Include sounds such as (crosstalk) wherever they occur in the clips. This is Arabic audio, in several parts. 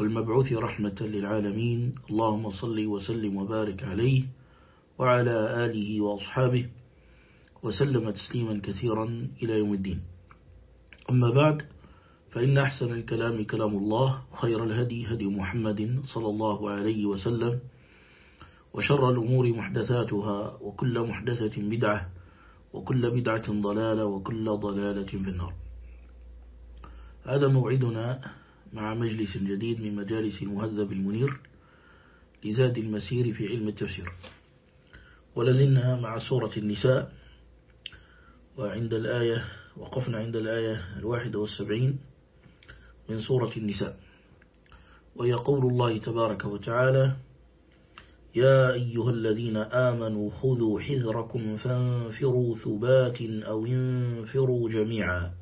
والمبعوث رحمة للعالمين. اللهم صل وسلم وبارك عليه وعلى آله وأصحابه وسلم تسليما كثيرا إلى يوم الدين. أما بعد فإن أحسن الكلام كلام الله خير الهدي هدي محمد صلى الله عليه وسلم وشر الأمور محدثاتها وكل محدثة بدعة وكل بدعة ضلالة وكل ضلالة في النار. هذا موعدنا مع مجلس جديد من مجالس المهذب المنير لزاد المسير في علم التفسير. ولزلنا مع سورة النساء وعند الآية وقفنا عند الآية الواحدة والسبعين من سورة النساء. وهي قول الله تبارك وتعالى يا أيها الذين آمنوا خذوا حذركم فانفروا ثبات أو انفروا جميعا.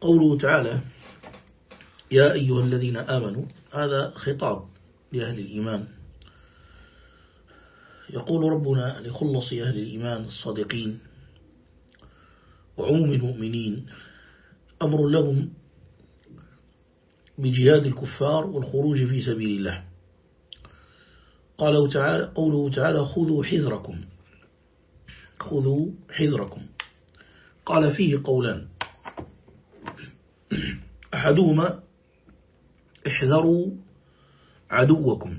قوله تعالى يا أيها الذين آمنوا هذا خطاب لأهل الإيمان. يقول ربنا لخلص أهل الإيمان الصادقين وعموم المؤمنين أمر لهم بجهاد الكفار والخروج في سبيل الله. قاله تعالى قوله تعالى خذوا حذركم. خذوا حذركم. قال فيه قولان أحدهما احذروا عدوكم.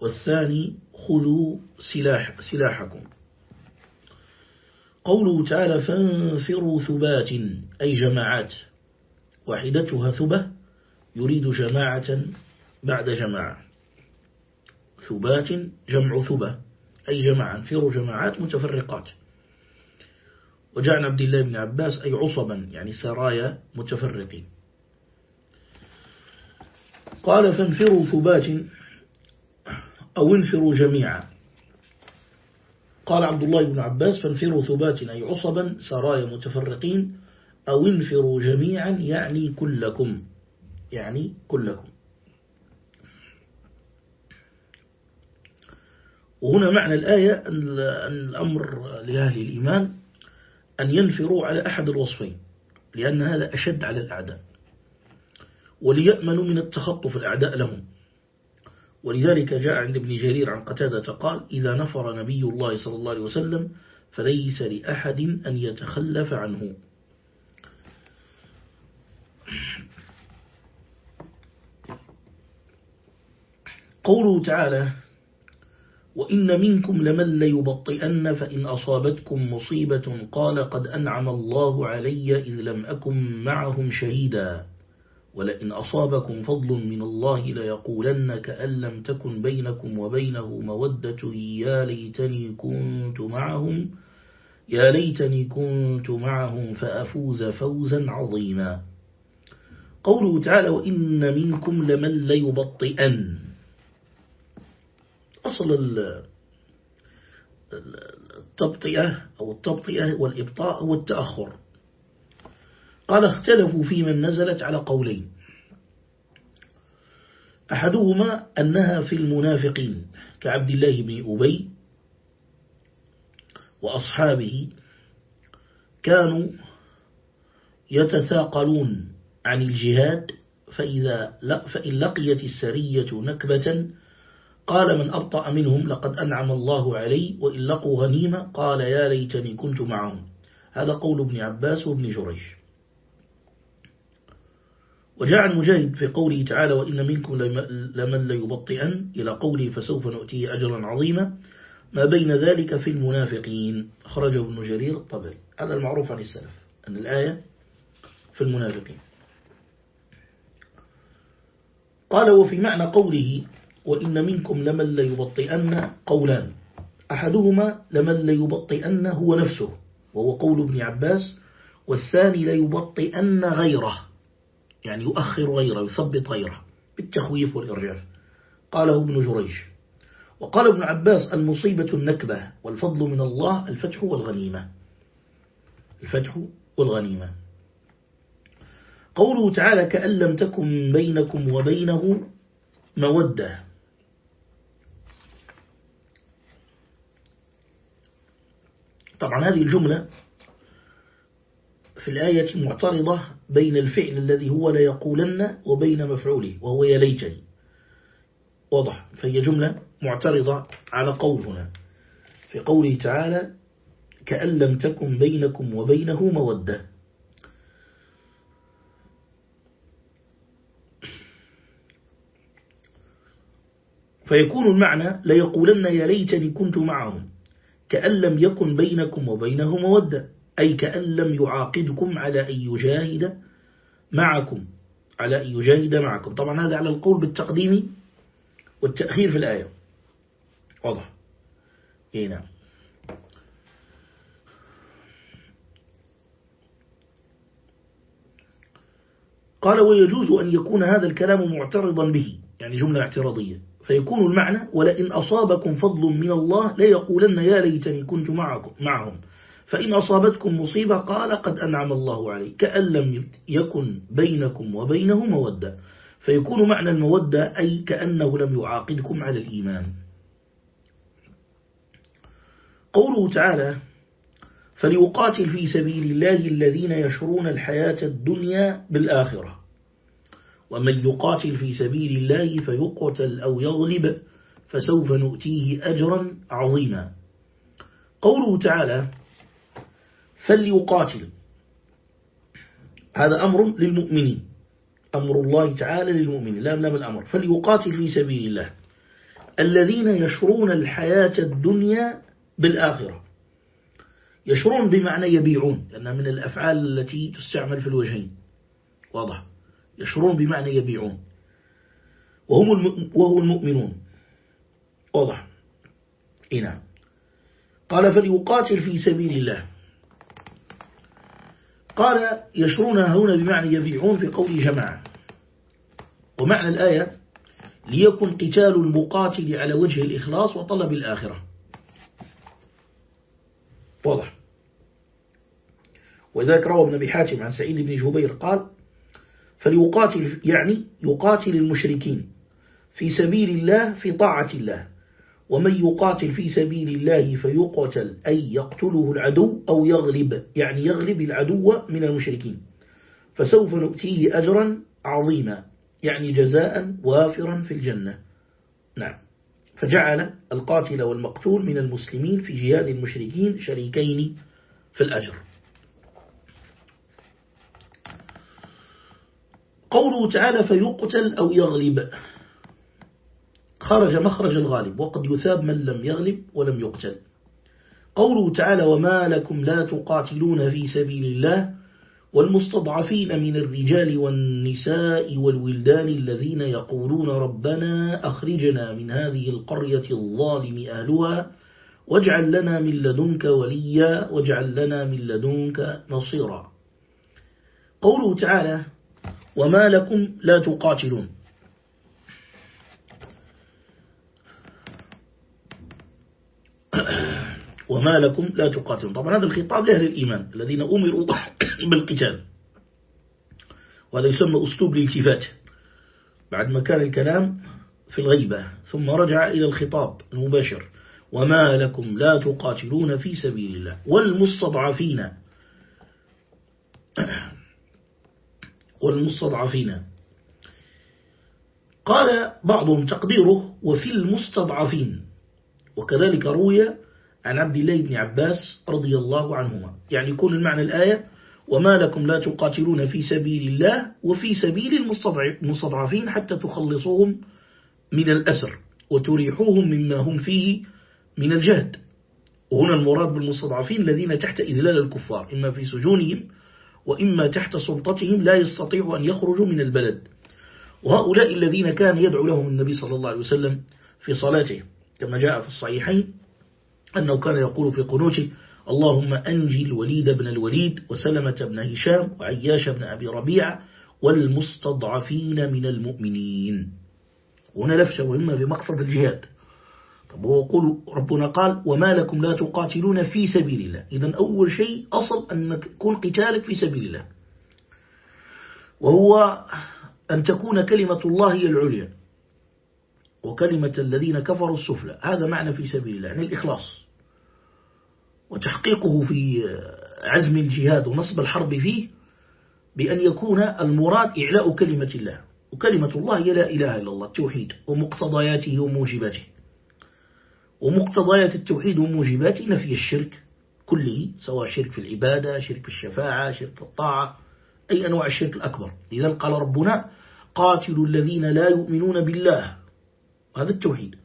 والثاني خذوا سلاح سلاحكم. قوله تعالى فانفروا ثبات. أي جماعات. واحدتها ثبة يريد جماعة بعد جماعة. ثبات جمع ثبة. أي جماعة انفروا جماعات متفرقات. وجاء عبد الله بن عباس أي عصبا يعني سرايا متفرقين. قال فانفروا ثبات أو انفروا جميعا. قال عبد الله بن عباس فانفروا ثبات أي عصبا سرايا متفرقين أو انفروا جميعا يعني كلكم. يعني كلكم. وهنا معنى الآية أن الأمر لأهل الإيمان أن ينفروا على أحد الوصفين لأن هذا أشد على الأعداء. وليأمنوا من التخطف الأعداء لهم. ولذلك جاء عند ابن جرير عن قتادة قال إذا نفر نبي الله صلى الله عليه وسلم فليس لأحد أن يتخلف عنه. قوله تعالى وإن منكم لمن ليبطئن فإن أصابتكم مصيبة قال قد أنعم الله علي إذ لم أكن معهم شهيدا. ولئن أصابكم فضل من الله ليقولن كأن لم تكن بينكم وبينه مودة يا ليتني كنت معهم يا ليتني كنت معهم فأفوز فوزا عظيما. قوله تعالى وإن منكم لمن ليبطئن. أصل التبطئة أو التبطئة والإبطاء هو التأخر. قال اختلفوا في من نزلت على قولين. أحدهما أنها في المنافقين كعبد الله بن أبي وأصحابه كانوا يتثاقلون عن الجهاد فإذا فإن لقيت السرية نكبة قال من أبطأ منهم لقد أنعم الله علي وإن لقوا غنيمة قال يا ليتني كنت معهم. هذا قول ابن عباس وابن جريج. وجاء عن مجاهد في قوله تعالى وإن منكم لمن ليبطئن إلى قوله فسوف نؤتيه أجرا عظيما. ما بين ذلك في المنافقين. خرجه ابن جرير. الطبري هذا المعروف عن السلف أن الآية في المنافقين. قال وفي معنى قوله وإن منكم لمن ليبطئن قولان. أحدهما لمن ليبطئن هو نفسه وهو قول ابن عباس والثاني ليبطئن غيره. يعني يؤخر غيره يثبط غيره بالتخويف والإرجاف. قاله ابن جريج. وقال ابن عباس المصيبة النكبة والفضل من الله الفتح والغنيمة. الفتح والغنيمة. قوله تعالى كأن لم تكن بينكم وبينه مودة. طبعا هذه الجملة في الآية معترضة بين الفعل الذي هو لا يقولن وبين مفعوله وهو يا ليتني. واضح. فهي جملة معترضة على قول هنا. في قوله تعالى كأن لم تكن بينكم وبينه مودة. فيكون المعنى ليقولن يا ليتني كنت معهم. كأن لم يكن بينكم وبينه مودة. أي كأن لم يعاقدكم على أن يجاهد معكم على أن يجاهد معكم. طبعا هذا على القول بالتقديم والتأخير في الآية. واضح؟ إيه نعم. قال ويجوز أن يكون هذا الكلام معترضا به. يعني جملة اعتراضية. فيكون المعنى ولئن أصابكم فضل من الله ليقولن يا ليتني كنت معكم معهم. فإن أصابتكم مصيبة قال قد أنعم الله علي كأن لم يكن بينكم وبينه مودة. فيكون معنى المودة أي كأنه لم يعاقدكم على الإيمان. قوله تعالى فليقاتل في سبيل الله الذين يشرون الحياة الدنيا بالآخرة. ومن يقاتل في سبيل الله فيقتل أو يغلب فسوف نؤتيه أجرا عظيما. قوله تعالى فليقاتل هذا أمر للمؤمنين. أمر الله تعالى للمؤمنين. لا لام الأمر. فليقاتل في سبيل الله. الذين يشرون الحياة الدنيا بالآخرة. يشرون بمعنى يبيعون. لأنها من الأفعال التي تستعمل في الوجهين. واضح. يشرون بمعنى يبيعون. وهم وهو المؤمنون. واضح. نعم. قال فليقاتل في سبيل الله. قال يشرون هنا بمعنى يبيعون في قول جماعة. ومعنى الآية ليكن قتال المقاتل على وجه الإخلاص وطلب الآخرة. واضح. وذلك روى ابن أبي حاتم عن سعيد بن جبير قال فليقاتل يعني يقاتل المشركين في سبيل الله في طاعة الله. ومن يقاتل في سبيل الله فيقتل أي يقتله العدو أو يغلب يعني يغلب العدو من المشركين. فسوف نؤتيه أجرا عظيما يعني جزاء وافرا في الجنة. نعم. فجعل القاتل والمقتول من المسلمين في جهاد المشركين شريكين في الأجر. قوله تعالى فيقتل أو يغلب. خرج مخرج الغالب وقد يثاب من لم يغلب ولم يقتل. قوله تعالى وما لكم لا تقاتلون في سبيل الله والمستضعفين من الرجال والنساء والولدان الذين يقولون ربنا أخرجنا من هذه القرية الظالم أهلها واجعل لنا من لدنك وليا واجعل لنا من لدنك نصيرا. قوله تعالى وما لكم لا تقاتلون. وما لكم لا تقاتلون. طبعا هذا الخطاب لأهل الإيمان الذين أمروا (coughs) بالقتال. وهذا يسمى أسلوب الالتفات. بعد ما كان الكلام في الغيبة ثم رجع إلى الخطاب المباشر. وما لكم لا تقاتلون في سبيل الله. والمستضعفين. (coughs) والمستضعفين. قال بعضهم تقديره وفي المستضعفين. وكذلك روي عن عبد الله بن عباس رضي الله عنهما. يعني يكون المعنى الآية وما لكم لا تقاتلون في سبيل الله وفي سبيل المستضعفين حتى تخلصوهم من الأسر وتريحوهم مما هم فيه من الجهد. وهنا المراد بالمستضعفين الذين تحت إذلال الكفار إما في سجونهم وإما تحت سلطتهم لا يستطيعوا أن يخرجوا من البلد. وهؤلاء الذين كان يدعو لهم النبي صلى الله عليه وسلم في صلاته. كما جاء في الصحيحين أنه كان يقول في قنوته اللهم أنجي الوليد بن الوليد وسلمة بن هشام وعياش بن أبي ربيعة والمستضعفين من المؤمنين. هنا لفشة مهمة في مقصد الجهاد. طب وقول ربنا قال وما لكم لا تقاتلون في سبيل الله. إذا أول شيء أصل أن يكون قتالك في سبيل الله. وهو أن تكون كلمة الله هي العليا. وكلمة الذين كفروا السفلى. هذا معنى في سبيل الله يعني الإخلاص. وتحقيقه في عزم الجهاد ونصب الحرب فيه بأن يكون المراد إعلاء كلمة الله. وكلمة الله هي لا إله إلا الله التوحيد ومقتضياته وموجباته. ومقتضيات التوحيد وموجباته نفي الشرك كله سواء شرك في العبادة شرك في الشفاعة شرك في الطاعة أي أنواع الشرك الأكبر. لذا قال ربنا قاتلوا الذين لا يؤمنون بالله هذا التوحيد.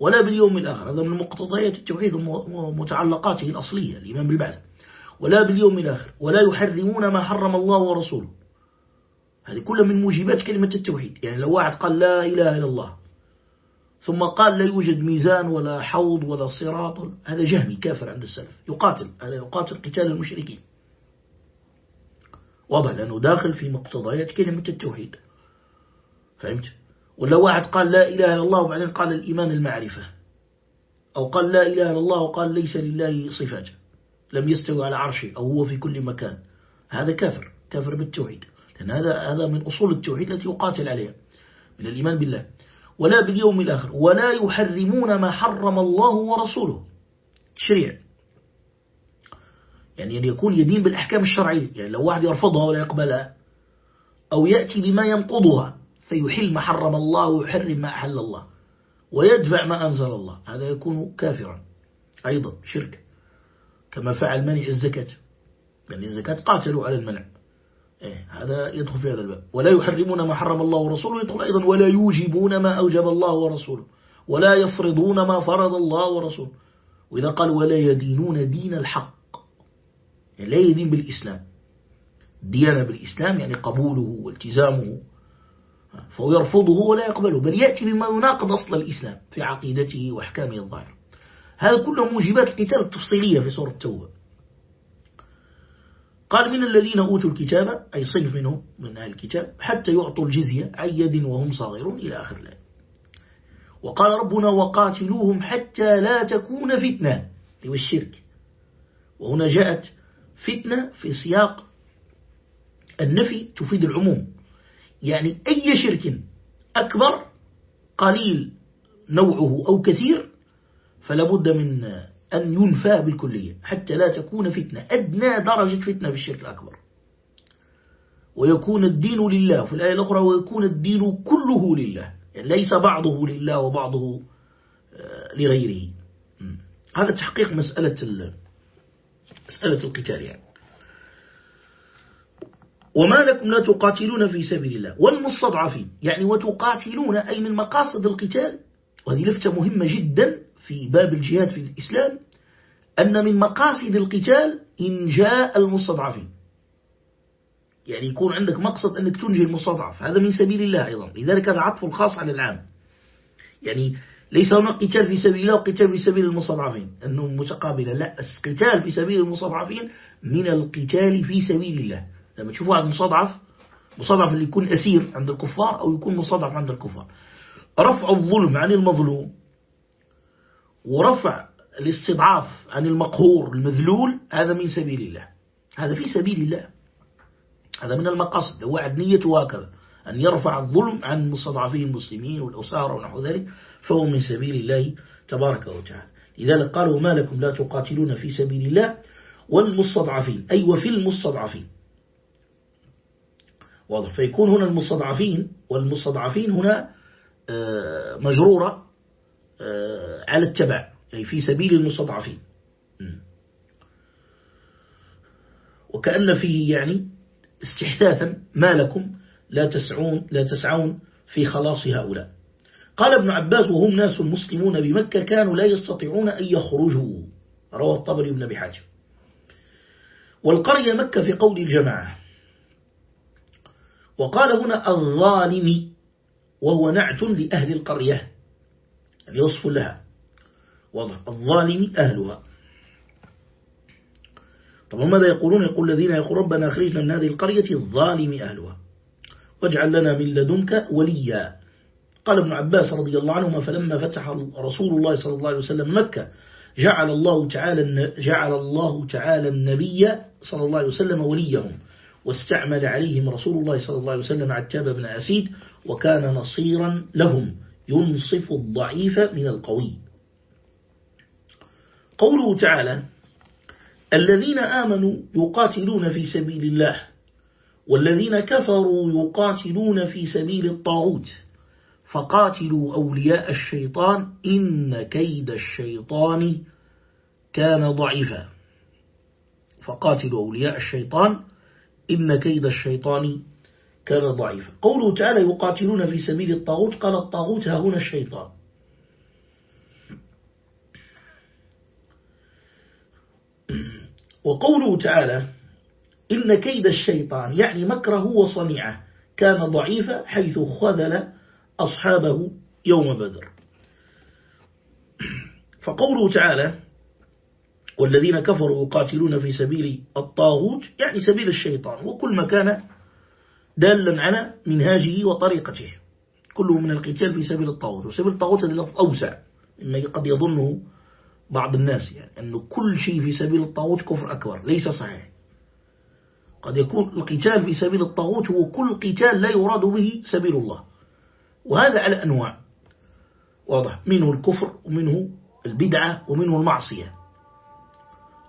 ولا باليوم الآخر هذا من مقتضيات التوحيد ومتعلقاته الأصلية الإيمان بالبعث ولا باليوم الآخر ولا يحرمون ما حرم الله ورسوله. هذه كلها من موجبات كلمة التوحيد. يعني لو واحد قال لا إله إلا الله ثم قال لا يوجد ميزان ولا حوض ولا صراط هذا جهمي كافر عند السلف. يقاتل هذا يقاتل قتال المشركين. واضح لأنه داخل في مقتضيات كلمة التوحيد. فهمت؟ ولا واحد قال لا إله إلا الله وبعدين قال الإيمان المعرفة. أو قال لا إله إلا الله وقال ليس لله صفات. لم يستوي على عرشه أو هو في كل مكان. هذا كافر كافر بالتوحيد. لأن هذا هذا من أصول التوحيد التي يقاتل عليها. من الإيمان بالله. ولا باليوم الآخر. ولا يحرمون ما حرم الله ورسوله. تشريع يعني أن يكون يدين بالأحكام الشرعية. يعني لو واحد يرفضها ولا يقبلها. أو يأتي بما ينقضها. فيحل ما حرم الله ويحرم ما أحل الله ويدفع ما أنزل الله. هذا يكون كافرا أيضا شرك. كما فعل منع الزكاة. يعني الزكاة قاتلوا على المنع. إيه هذا يدخل في هذا الباب. ولا يحرمون ما حرم الله ورسوله يدخل أيضا. ولا يوجبون ما أوجب الله ورسوله. ولا يفرضون ما فرض الله ورسوله. وإذا قال ولا يدينون دين الحق يعني لا يدين بالإسلام. ديانة بالإسلام يعني قبوله والتزامه. فهو يرفضه ولا يقبله بل يأتي بما يناقض أصل الإسلام في عقيدته وأحكامه الظاهرة. هذا كله موجبات القتال التفصيلية في سورة التوبة. قال من الذين أوتوا الكتاب أي صنف منهم من أهل الكتاب حتى يعطوا الجزية عن يد وهم صغيرون إلى آخر الآية. وقال ربنا وقاتلوهم حتى لا تكون فتنة الشرك. وهنا جاءت فتنة في سياق النفي تفيد العموم. يعني أي شرك أكبر قليل نوعه أو كثير فلا بد من أن ينفى بالكلية حتى لا تكون فتنة أدنى درجة فتنة في الشرك الأكبر. ويكون الدين لله في الآية الأخرى ويكون الدين كله لله يعني ليس بعضه لله وبعضه آه، لغيره. هذا تحقيق مسألة مسألة القتال يعني. وما لكم لا تقاتلون في سبيل الله والمستضعفين. يعني وتقاتلون أي من مقاصد القتال وهذه لفتة مهمة جدا في باب الجهاد في الإسلام أن من مقاصد القتال إنجاء المستضعفين. يعني يكون عندك مقصد أنك تنجي المستضعف. هذا من سبيل الله أيضا. لذلك هذا عطف الخاص على العام. يعني ليس هناك قتال في سبيل الله وقتال في سبيل المستضعفين. أنه متقابلة. لا القتال في سبيل المستضعفين من القتال في سبيل الله. لما تشوفوا واحد مستضعف مستضعف اللي يكون أسير عند الكفار أو يكون مستضعف عند الكفار. رفع الظلم عن المظلوم ورفع الاستضعاف عن المقهور المذلول هذا من سبيل الله. هذا في سبيل الله. هذا من المقاصد. واحد نيته هكذا أن يرفع الظلم عن مستضعفين المسلمين والأسارة ونحو ذلك فهو من سبيل الله تبارك وتعالى. لذلك قالوا ما لكم لا تقاتلون في سبيل الله والمستضعفين. أي وفي المستضعفين. واضح. فيكون هنا المستضعفين والمستضعفين هنا آه، مجرورة آه، على التبع أي في سبيل المستضعفين. وكأن فيه يعني استحثاثا ما لكم لا تسعون, لا تسعون في خلاص هؤلاء. قال ابن عباس وهم ناس مسلمون بمكة كانوا لا يستطيعون أن يخرجوا. روى الطبري بن حاتم. والقرية مكة في قول الجماعة. وقال هنا الظالم وهو نعت لأهل القرية. يعني وصف لها. واضح. الظالم أهلها. طبعا ماذا يقولون؟ يقول الذين يقول ربنا أخرجنا من هذه القرية الظالم أهلها. واجعل لنا من لدنك وليا. قال ابن عباس رضي الله عنهما فلما فتح رسول الله صلى الله عليه وسلم مكة جعل الله تعالى جعل الله تعالى النبي صلى الله عليه وسلم وليهم. واستعمل عليهم رسول الله صلى الله عليه وسلم عتاب بن أسيد وكان نصيرا لهم. ينصف الضعيف من القوي. قوله تعالى الذين آمنوا يقاتلون في سبيل الله والذين كفروا يقاتلون في سبيل الطاغوت. فقاتلوا أولياء الشيطان إن كيد الشيطان كان ضعيفا. فقاتلوا أولياء الشيطان إن كيد الشيطان كان ضعيفا. قوله تعالى يقاتلون في سبيل الطاغوت قال الطاغوت ها هنا الشيطان. وقوله تعالى إن كيد الشيطان يعني مكره وصنيعه كان ضعيفا حيث خذل أصحابه يوم بدر. فقوله تعالى والذين كفروا يقاتلون في سبيل الطاغوت يعني سبيل الشيطان. وكل ما كان دالا على منهاجه وطريقته. كله من القتال في سبيل الطاغوت. وسبيل الطاغوت هذا لفظ أوسع مما قد يظنه بعض الناس يعني أنه كل شيء في سبيل الطاغوت كفر أكبر ليس صحيح. قد يكون القتال في سبيل الطاغوت هو كل قتال لا يراد به سبيل الله. وهذا على أنواع. واضح. منه الكفر ومنه البدعة ومنه المعصية.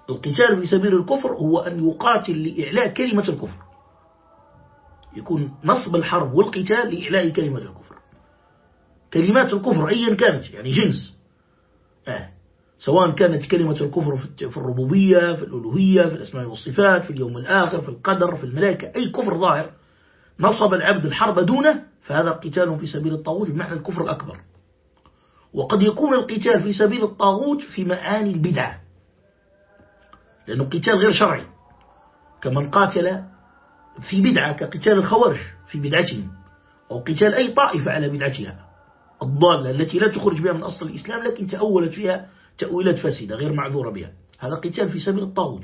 القتال في سبيل الكفر هو أن يقاتل لإعلاء كلمة الكفر. يكون نصب الحرب والقتال لإعلاء كلمة الكفر. كلمات الكفر أيا كانت يعني جنس. آه. سواء كانت كلمة الكفر في الربوبية في الألوهية في الأسماء والصفات في اليوم الآخر في القدر في الملائكة أي كفر ظاهر. نصب العبد الحرب دونه فهذا قتال في سبيل الطاغوت بمعنى الكفر الأكبر. وقد يكون القتال في سبيل الطاغوت في معاني البدعة. لأنه قتال غير شرعي. كمن قاتل في بدعة كقتال الخوارج في بدعتهم أو قتال أي طائفة على بدعتها. الضالة التي لا تخرج بها من أصل الإسلام لكن تأولت فيها تأويلات فاسدة غير معذورة بها. هذا قتال في سبيل الطاغوت.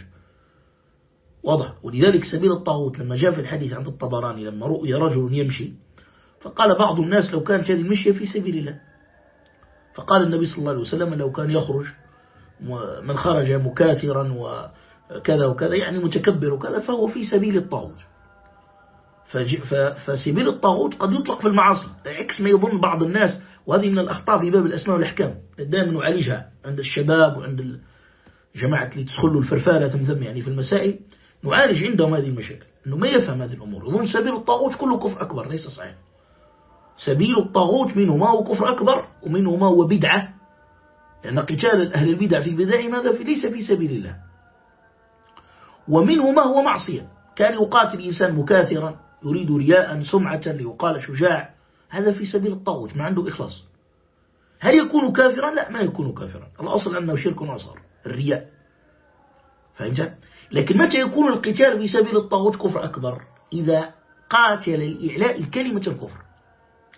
واضح. ولذلك سبيل الطاغوت لما جاء في الحديث عند الطبراني لما رؤي رجل يمشي فقال بعض الناس لو كانت هذه المشية في سبيل الله. فقال النبي صلى الله عليه وسلم لو كان يخرج من خرج مكاثرا وكذا وكذا يعني متكبر وكذا فهو في سبيل الطاغوت. فسبيل الطاغوت قد يطلق في المعاصي. عكس ما يظن بعض الناس وهذه من الأخطاء في باب الأسماء والأحكام. دائما نعالجها عند الشباب وعند جماعة اللي تدخلوا الفرفالة ثم يعني في المسائل نعالج عندهم هذه المشاكل. أنه ما يفهم هذه الأمور. يظن سبيل الطاغوت كله كفر أكبر ليس صحيح. سبيل الطاغوت منه ما هو كفر أكبر ومنه ما هو بدعة. لأن قتال أهل البدع في بدع ماذا في؟ ليس في سبيل الله. ومنه ما هو معصية. كان يقاتل إنسان مكاثرا يريد رياء سمعة ليقال شجاع. هذا في سبيل الطاغوت ما عنده إخلاص. هل يكون كافرا؟ لا ما يكون كافرا. الأصل أنه شرك أصغر الرياء. فهمت؟ لكن متى يكون القتال في سبيل الطاغوت؟ كفر أكبر. إذا قاتل لإعلاء كلمة الكفر.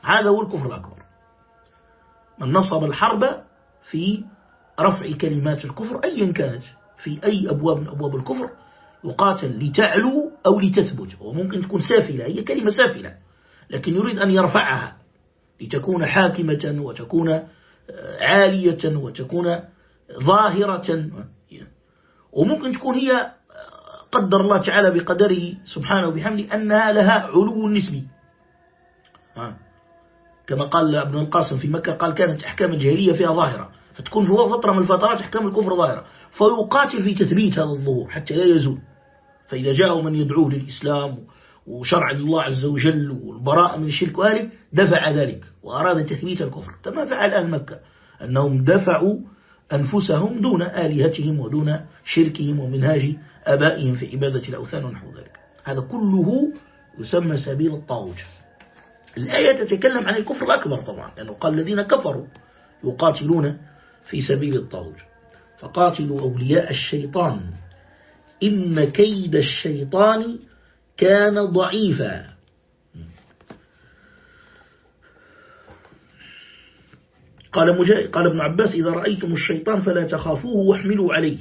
هذا هو الكفر الأكبر. من نصب الحرب في رفع كلمات الكفر أيا كانت في أي أبواب من أبواب الكفر يقاتل لتعلو أو لتثبت وممكن تكون سافلة هي كلمة سافلة لكن يريد أن يرفعها لتكون حاكمة وتكون آه، عالية وتكون ظاهرة. وممكن تكون هي آه، قدر الله تعالى بقدره سبحانه وبحمده أنها لها علو نسبي. كما قال ابن القاسم في مكة قال كانت أحكام الجاهلية فيها ظاهرة. فتكون في فترة من الفترات أحكام الكفر ظاهرة. فيقاتل في تثبيت هذا الظهور حتى لا يزول. فإذا جاءوا من يدعوه للإسلام وشرع الله عز وجل والبراءة من الشرك وآله دفع ذلك وأراد تثبيت الكفر. كما فعل أهل مكة أنهم دفعوا أنفسهم دون آلهتهم ودون شركهم ومنهاج أبائهم في عبادة الأوثان ونحو ذلك. هذا كله يسمى سبيل الطاغوت. الآية تتكلم عن الكفر الأكبر طبعا لأنه قال الذين كفروا يقاتلون في سبيل الطاغوت. فقاتلوا أولياء الشيطان إن كيد الشيطان كان ضعيفا. قال مجاهد قال ابن عباس إذا رأيتم الشيطان فلا تخافوه واحملوا عليه.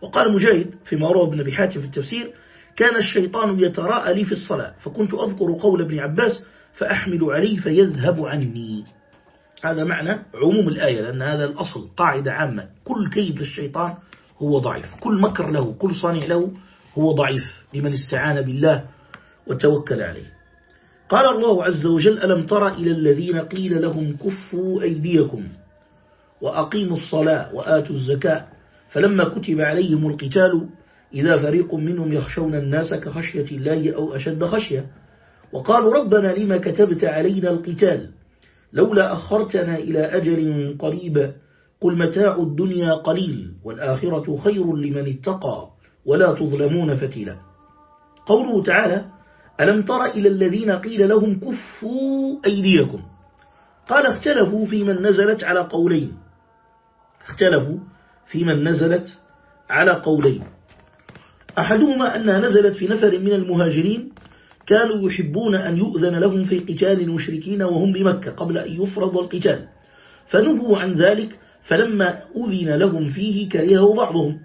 وقال مجاهد فيما روى ابن أبي حاتم في التفسير كان الشيطان يتراءى لي في الصلاة. فكنت أذكر قول ابن عباس فأحمل عليه فيذهب عني. هذا معنى عموم الآية لأن هذا الأصل قاعدة عامة. كل كيد للشيطان هو ضعيف. كل مكر له كل صانع له هو ضعيف لمن استعان بالله وتوكل عليه. قال الله عز وجل ألم تر إلى الذين قيل لهم كفوا أيديكم وأقيموا الصلاة وآتوا الزكاة فلما كتب عليهم القتال إذا فريق منهم يخشون الناس كخشية الله أو أشد خشية وقالوا ربنا لما كتبت علينا القتال لولا أخرتنا إلى أجل قريب قل متاع الدنيا قليل والآخرة خير لمن اتقى ولا تظلمون فتيلا. قوله تعالى ألم تر إلى الذين قيل لهم كفوا أيديكم؟ قال اختلفوا في من نزلت على قولين. اختلفوا في من نزلت على قولين. أحدهما أنها نزلت في نفر من المهاجرين كانوا يحبون أن يؤذن لهم في قتال المشركين وهم بمكة قبل أن يفرض القتال. فنبوا عن ذلك فلما أذن لهم فيه كرهه بعضهم.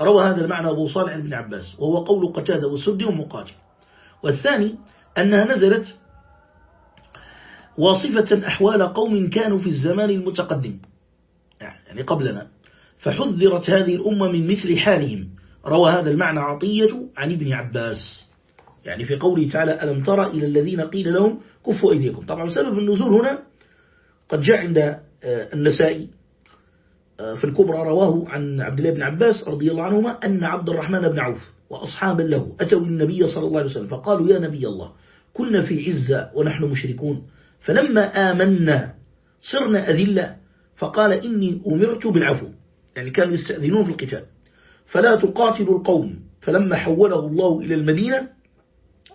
روى هذا المعنى أبو صالح بن عباس وهو قول قتادة والسد ومقاتل. والثاني أنها نزلت واصفة أحوال قوم كانوا في الزمان المتقدم. يعني قبلنا. فحذرت هذه الأمة من مثل حالهم. روى هذا المعنى عطية عن ابن عباس. يعني في قوله تعالى ألم ترى إلى الذين قيل لهم كفوا أيديكم. طبعا سبب النزول هنا قد جاء عند آه، النسائي آه، في الكبرى رواه عن عبد الله بن عباس رضي الله عنهما أن عبد الرحمن بن عوف وأصحابا له أتوا النبي صلى الله عليه وسلم فقالوا يا نبي الله كنا في عزة ونحن مشركون. فلما آمنا صرنا أذلة فقال إني أمرت بالعفو. يعني كانوا يستأذنون في القتال. فلا تقاتلوا القوم. فلما حوله الله إلى المدينة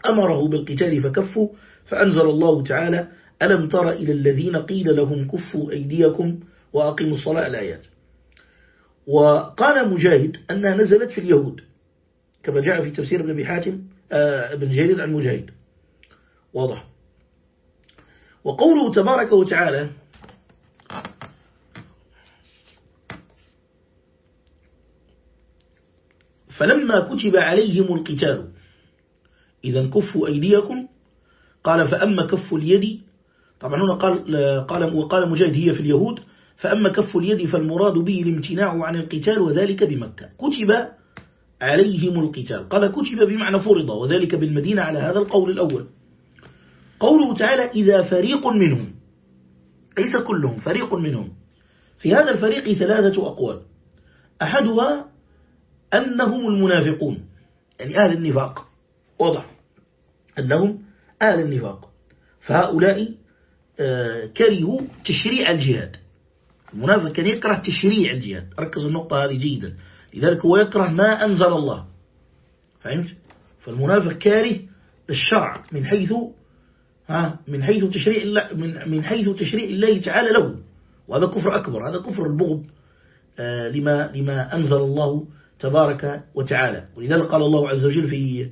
أمره بالقتال فكفوا فأنزل الله تعالى ألم تر إلى الذين قيل لهم كفوا أيديكم وأقيموا الصلاة الآيات. وقال مجاهد أنها نزلت في اليهود كما جاء في تفسير ابن أبي حاتم آه، ابن جرير عن مجاهد. واضح. وقوله تبارك وتعالى فلما كتب عليهم القتال إذا كفوا أيديكم. قال فأما كف اليد طبعا هنا قال, قال وقال مجاهد هي في اليهود فأما كف اليد فالمراد به الامتناع عن القتال وذلك بمكة. كتب عليهم القتال. قال كتب بمعنى فرض وذلك بالمدينة على هذا القول الأول. قوله تعالى إذا فريق منهم ليس كلهم فريق منهم. في هذا الفريق ثلاثة أقوال. أحدها أنهم المنافقون يعني أهل النفاق. واضح. أنهم أهل النفاق. فهؤلاء آه، كرهوا تشريع الجهاد. المنافق كان يكره تشريع الجهاد. ركز النقطة هذه جيدا. لذلك هو يكره ما أنزل الله. فهمت؟ فالمنافق كاره الشرع من حيث ها من حيث تشريع الله من من حيث تشريع الله تعالى له. وهذا كفر أكبر هذا كفر البغض آه، لما لما أنزل الله تبارك وتعالى. ولذلك قال الله عز وجل في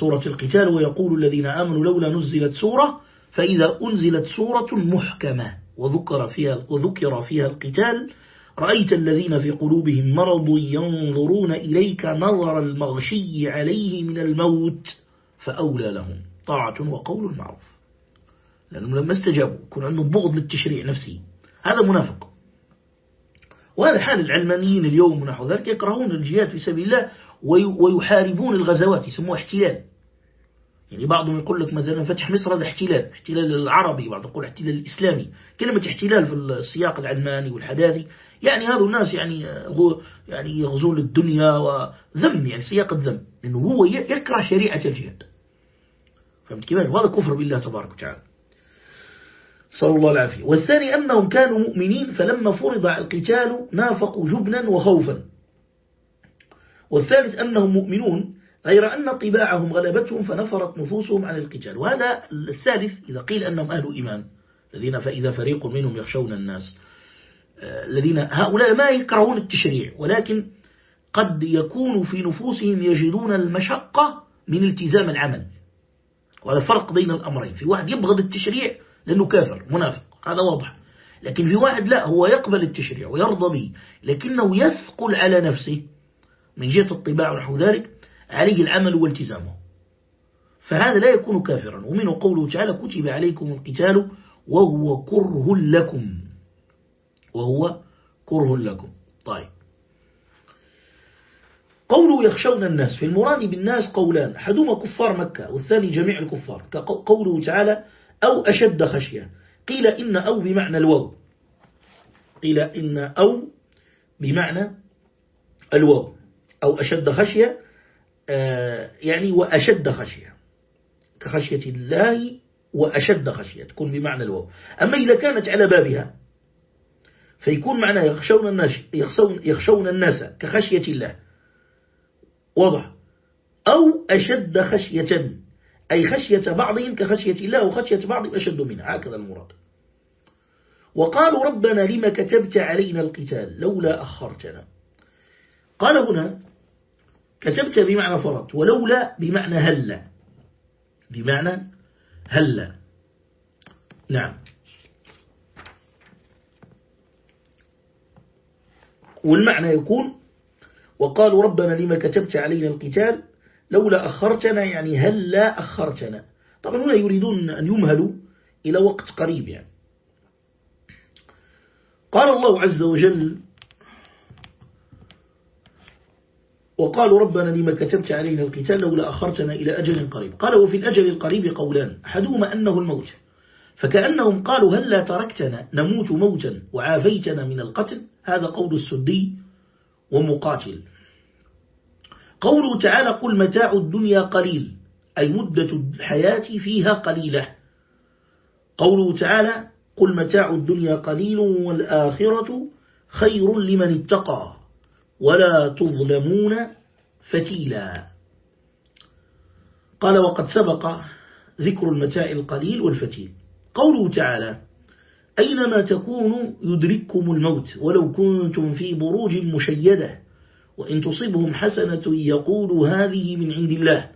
سورة القتال ويقول الذين آمنوا لولا نزلت سورة فإذا أنزلت سورة محكمة وذكر فيها, وذكر فيها القتال رأيت الذين في قلوبهم مرض ينظرون إليك نظر المغشي عليه من الموت فأولى لهم. طاعة وقول معروف. لأنهم لما استجابوا يكون عندهم بغض للتشريع نفسه هذا منافق. وهذا حال العلمانيين اليوم ونحو ذلك يكرهون الجهاد في سبيل الله ويحاربون الغزوات يسموها احتلال. يعني بعضهم يقول لك مثلا فتح مصر هذا احتلال احتلال العربي بعض يقول احتلال الإسلامي. كلمة احتلال في السياق العلماني والحداثي يعني هذا الناس يعني هو يعني يغزون الدنيا وذم يعني سياق الذم لأنه هو يكره شريعة الجهاد. فهمت كيف؟ وهذا كفر بالله تبارك وتعالى. صلى الله العافية. والثاني أنهم كانوا مؤمنين فلما فرض القتال نافقوا جبنا وخوفا. والثالث أنهم مؤمنون غير أن طباعهم غلبتهم فنفرت نفوسهم عن القتال. وهذا الثالث إذا قيل أنهم أهل إيمان الذين فإذا فريق منهم يخشون الناس آه، الذين هؤلاء ما يكرهون التشريع ولكن قد يكون في نفوسهم يجدون المشقة من التزام العمل. وهذا فرق بين الأمرين في واحد يبغض التشريع لأنه كافر منافق هذا واضح. لكن في واحد لا هو يقبل التشريع ويرضى به لكنه يثقل على نفسه. من جهة الطباع ونحو ذلك عليه العمل والتزامه. فهذا لا يكون كافرا. ومنه قوله تعالى كتب عليكم القتال وهو كره لكم. وهو كره لكم. طيب. قوله يخشون الناس. في المراد بالناس قولان أحدهما كفار مكة والثاني جميع الكفار. كقوله تعالى أو أشد خشية. قيل إن أو بمعنى الواو. قيل إن أو بمعنى الواو. أو أشد خشية آه، يعني وأشد خشية. كخشية الله وأشد خشية تكون بمعنى الواو. أما إذا كانت على بابها فيكون معنى يخشون الناس, يخشون, يخشون الناس كخشية الله. واضح؟ أو أشد خشية أي خشية بعضهم كخشية الله وخشية بعضهم أشد منها. هكذا المراد. وقالوا ربنا لما كتبت علينا القتال؟ لولا أخرتنا. قال هنا كتبت بمعنى فرط ولولا بمعنى هلا بمعنى هلا نعم. والمعنى يكون وقالوا ربنا لما كتبت علينا القتال لولا أخرتنا يعني هل لا أخرتنا. طبعا هنا يريدون أن يمهلوا إلى وقت قريب يعني. قال الله عز وجل وقالوا ربنا لما كتبت علينا القتال لولا أخرتنا إلى أجل قريب. قال وفي الأجل القريب قولان أحدهما أنه الموت. فكأنهم قالوا هل لا تركتنا نموت موتا وعافيتنا من القتل؟ هذا قول السدي ومقاتل. قوله تعالى قل متاع الدنيا قليل أي مدة الحياة فيها قليلة. قوله تعالى قل متاع الدنيا قليل والآخرة خير لمن اتقى. ولا تظلمون فتيلا. قال وقد سبق ذكر المتاع القليل والفتيل. قوله تعالى أينما تكونوا يدرككم الموت ولو كنتم في بروج مشيدة وإن تصبهم حسنة يقول هذه من عند الله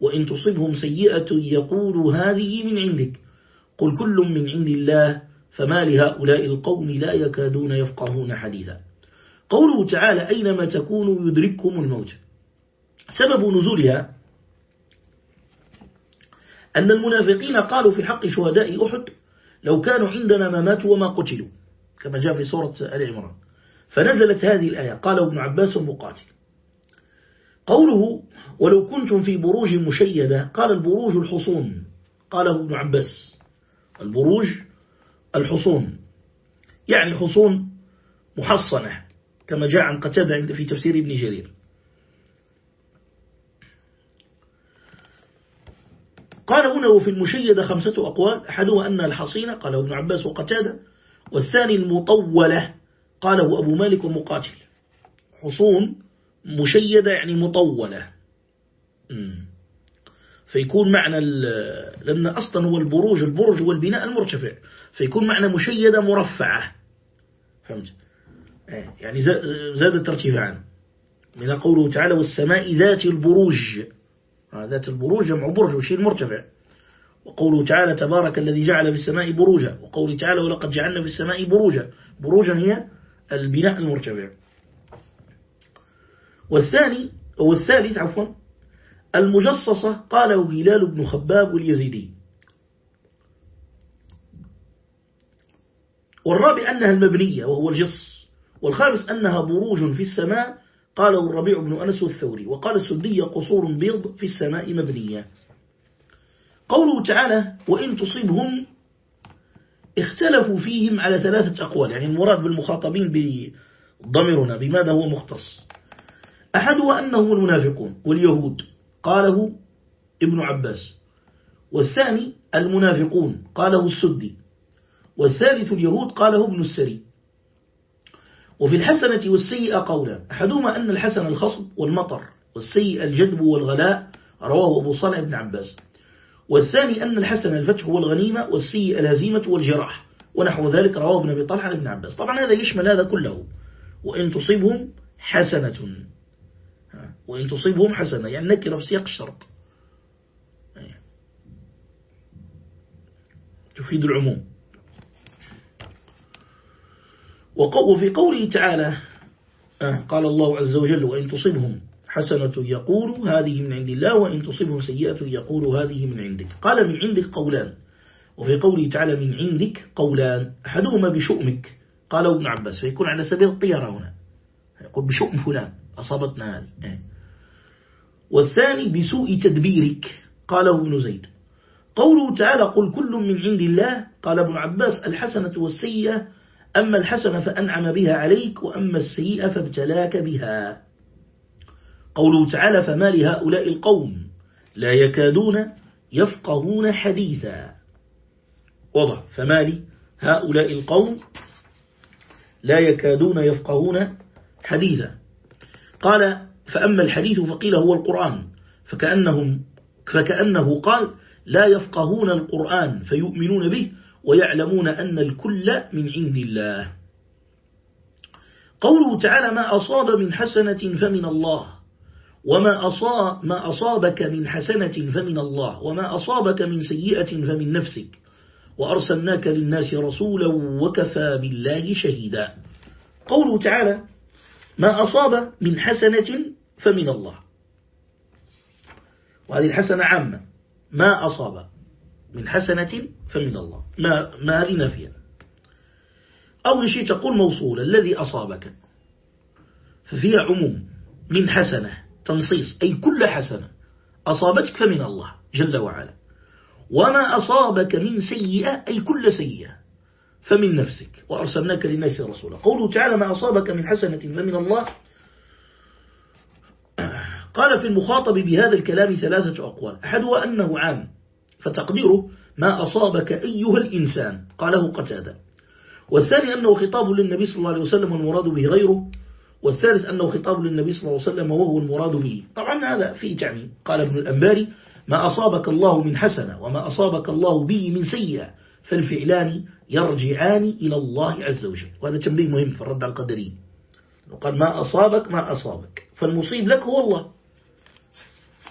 وإن تصبهم سيئة يقول هذه من عندك. قل كل من عند الله فما لهؤلاء القوم لا يكادون يفقهون حديثا. قوله تعالى أينما تكونوا يدرككم الموت. سبب نزولها أن المنافقين قالوا في حق شهداء أحد لو كانوا عندنا ما ماتوا وما قتلوا كما جاء في سورة آل عمران. فنزلت هذه الآية قال ابن عباس مقاتل قوله ولو كنتم في بروج مشيدة قال البروج الحصون قاله ابن عباس. البروج الحصون يعني حصون محصنة. كما جاء عن قتادة في تفسير ابن جرير. قال هنا وفي المشيدة خمسة أقوال أحدها أن الحصينة قاله ابن عباس وقتادة والثاني المطولة قاله أبو مالك ومقاتل. حصون مشيدة يعني مطولة. فيكون معنى لأن أصلا هو البروج البرج هو البناء المرتفع فيكون معنى مشيدة مرفعة. فهمت؟ يعني زادت ارتفاعا من قوله تعالى والسماء ذات البروج. آه، ذات البروج جمع برج وشيء مرتفع. وقوله تعالى تبارك الذي جعل في السماء بروجا. وقوله تعالى ولقد جعلنا في السماء بروجا. بروجا هي البناء المرتفع. والثاني أو الثالث عفوا المجصصة قاله هلال بن خباب واليزيدي والرابع أنها المبنية وهو الجص. والخامس أنها بروج في السماء قاله الربيع بن أنس الثوري وقال السدي قصور بيض في السماء مبنية. قوله تعالى وإن تصيبهم اختلفوا فيهم على ثلاثة أقوال. يعني المراد بالمخاطبين بضمرنا بماذا هو مختص؟ أحدها أنهم المنافقون واليهود قاله ابن عباس. والثاني المنافقون قاله السدي. والثالث اليهود قاله ابن السري. وفي الحسنة والسيئة قولا. أحدهما أن الحسن الخصب والمطر والسيئة الجدب والغلاء رواه أبو صالح بن عباس. والثاني أن الحسن الفتح والغنيمة والسيئة الهزيمة والجراح ونحو ذلك رواه ابن أبي طلحة بن عباس. طبعا هذا يشمل هذا كله. وإن تصيبهم حسنة. وإن تصيبهم حسنة يعني نكرة في سياق الشرط. تفيد العموم. وفي قوله تعالى آه، قال الله عز وجل وإن تصبهم حسنة يقول هذه من عند الله وإن تصبه سيئة يقول هذه من عندك. قال من عندك قولان. وفي قوله تعالى من عندك قولان. أحدهما بشؤمك. قال ابن عباس فيكون على سبيل الطيرة هنا. يقول بشؤم فلان أصابتنا هذه. إيه. والثاني بسوء تدبيرك. قاله ابن زيد. قوله تعالى قل كل من عند الله. قال ابن عباس الحسنة والسيئة أما الحسنة فأنعم بها عليك وأما السيئة فابتلاك بها. قوله تعالى فما لهؤلاء القوم لا يكادون يفقهون حديثا. وضع فما لي هؤلاء القوم لا يكادون يفقهون حديثا. قال فأما الحديث فقيل هو القرآن. فكأنهم فكأنه قال لا يفقهون القرآن فيؤمنون به ويعلمون أن الكل من عند الله. قوله تعالى ما أصاب من حسنة فمن الله وما أصاب ما أصابك من حسنة فمن الله وما أصابك من سيئة فمن نفسك وأرسلناك للناس رسولا وكفى بالله شهيدا. قوله تعالى ما أصاب من حسنة فمن الله. وهذه الحسنة عامة. ما أصاب. من حسنة فمن الله. ما, ما هذه نافية أول شيء تقول موصول الذي أصابك. ففيها عموم من حسنة تنصيص أي كل حسنة أصابتك فمن الله جل وعلا. وما أصابك من سيئة أي كل سيئة فمن نفسك. وأرسلناك للناس رسولا. قوله تعالى ما أصابك من حسنة فمن الله. قال في المخاطب بهذا الكلام ثلاثة أقوال. أحدها أنه عام. فتقديره ما أصابك أيها الإنسان. قاله قتادة. والثاني أنه خطاب للنبي صلى الله عليه وسلم والمراد به غيره. والثالث أنه خطاب للنبي صلى الله عليه وسلم وهو المراد به. طبعا هذا فيه تعميم. قال ابن الأنباري ما أصابك الله من حسنة وما أصابك الله به من سيئة فالفعلان يرجعان إلى الله عز وجل. وهذا تنبيه مهم في الرد على القدرين وقال ما أصابك ما أصابك. فالمصيب لك هو الله.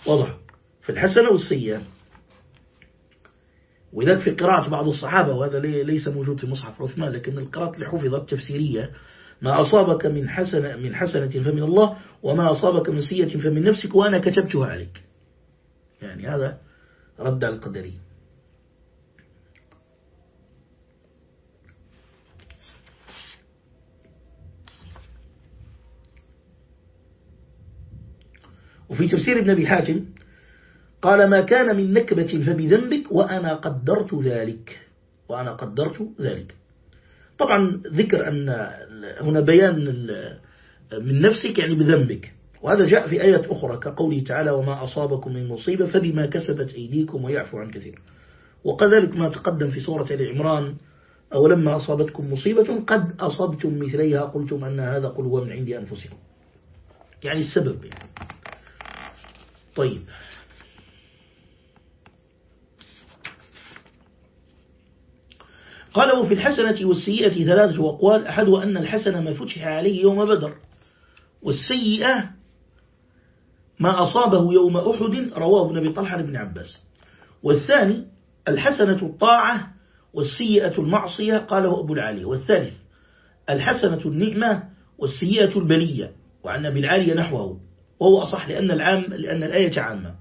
واضح. في الحسنة والسيئة. وذلك في قراءة بعض الصحابة وهذا ليس موجود في مصحف عثمان لكن القراءة اللي حفظت تفسيرية ما أصابك من حسنة, من حسنة فمن الله وما أصابك من سيئة فمن نفسك وأنا كتبتها عليك. يعني هذا رد على القدري. وفي تفسير ابن أبي حاتم قال ما كان من نكبة فبذنبك وأنا قدرت ذلك. وأنا قدرت ذلك. طبعا ذكر أن هنا بيان من نفسك يعني بذنبك. وهذا جاء في آية أخرى كقوله تعالى وما أصابكم من مصيبة فبما كسبت أيديكم ويعفو عن كثير. وكذلك ما تقدم في سورة العمران أولما أصابتكم مصيبة قد أصبتم مثليها قلتم أن هذا قل من عند أنفسكم. يعني السبب. يعني. طيب. قال وفي الحسنة والسيئة ثلاثة أقوال أحدها أن الحسنة ما فتح عليه يوم بدر والسيئة ما أصابه يوم أحد رواه ابن أبي طلحة بن عباس. والثاني الحسنة الطاعة والسيئة المعصية قاله أبو العالي والثالث الحسنة النعمة والسيئة البلية وعن أبي العالي نحوه وهو أصح لأن, العام لأن الآية عامة.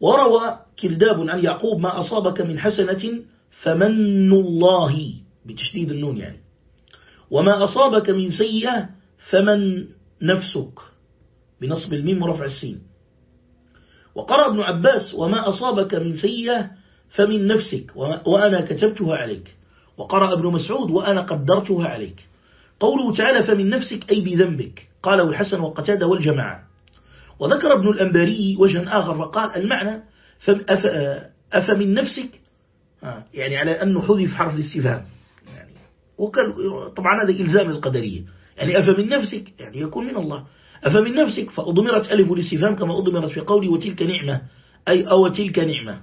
وروى كلداب عن يعقوب ما أصابك من حسنة فمن الله بتشديد النون يعني. وما أصابك من سيئة فمن نفسك بنصب الميم ورفع السين. وقرأ ابن عباس وما أصابك من سيئة فمن نفسك وأنا كتبتها عليك. وقرأ ابن مسعود وأنا قدرتها عليك. قوله تعالى فمن نفسك أي بذنبك. قاله الحسن وقتادة والجماعة. وذكر ابن الأنباري وجها آخر فقال المعنى أفمن نفسك؟ يعني على أنه حذف حرف الاستفهام. يعني وكان طبعا هذا إلزام القدرية. يعني أفمن نفسك؟ يعني يكون من الله. أفمن نفسك؟ فأضمرت ألف الاستفهام كما أضمرت في قولي وتلك نعمة. أي أو تلك نعمة.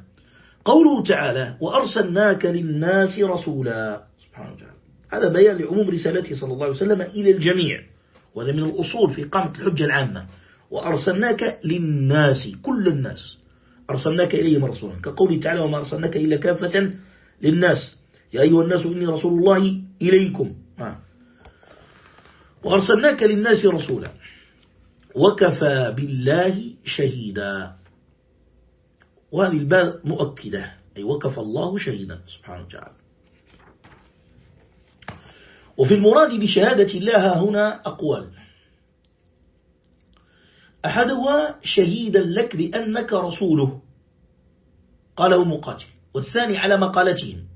قوله تعالى وأرسلناك للناس رسولا. سبحانه وتعالى. هذا بيان لعموم رسالته صلى الله عليه وسلم إلى الجميع. وهذا من الأصول في قامة الحجة العامة. وأرسلناك للناس كل الناس. أرسلناك إليهم رسولا. كقوله تعالى وما أرسلناك إلا كافة للناس. يا أيها الناس إني رسول الله إليكم. وأرسلناك للناس رسولا. وكفى بالله شهيدا. وهذه الباء مؤكدة. أي وكفى الله شهيدا سبحانه وتعالى. وفي المراد بشهادة الله هنا أقوال. أحدها شهيدا لك بأنك رسوله. قاله مقاتل والثاني على مقالتهم.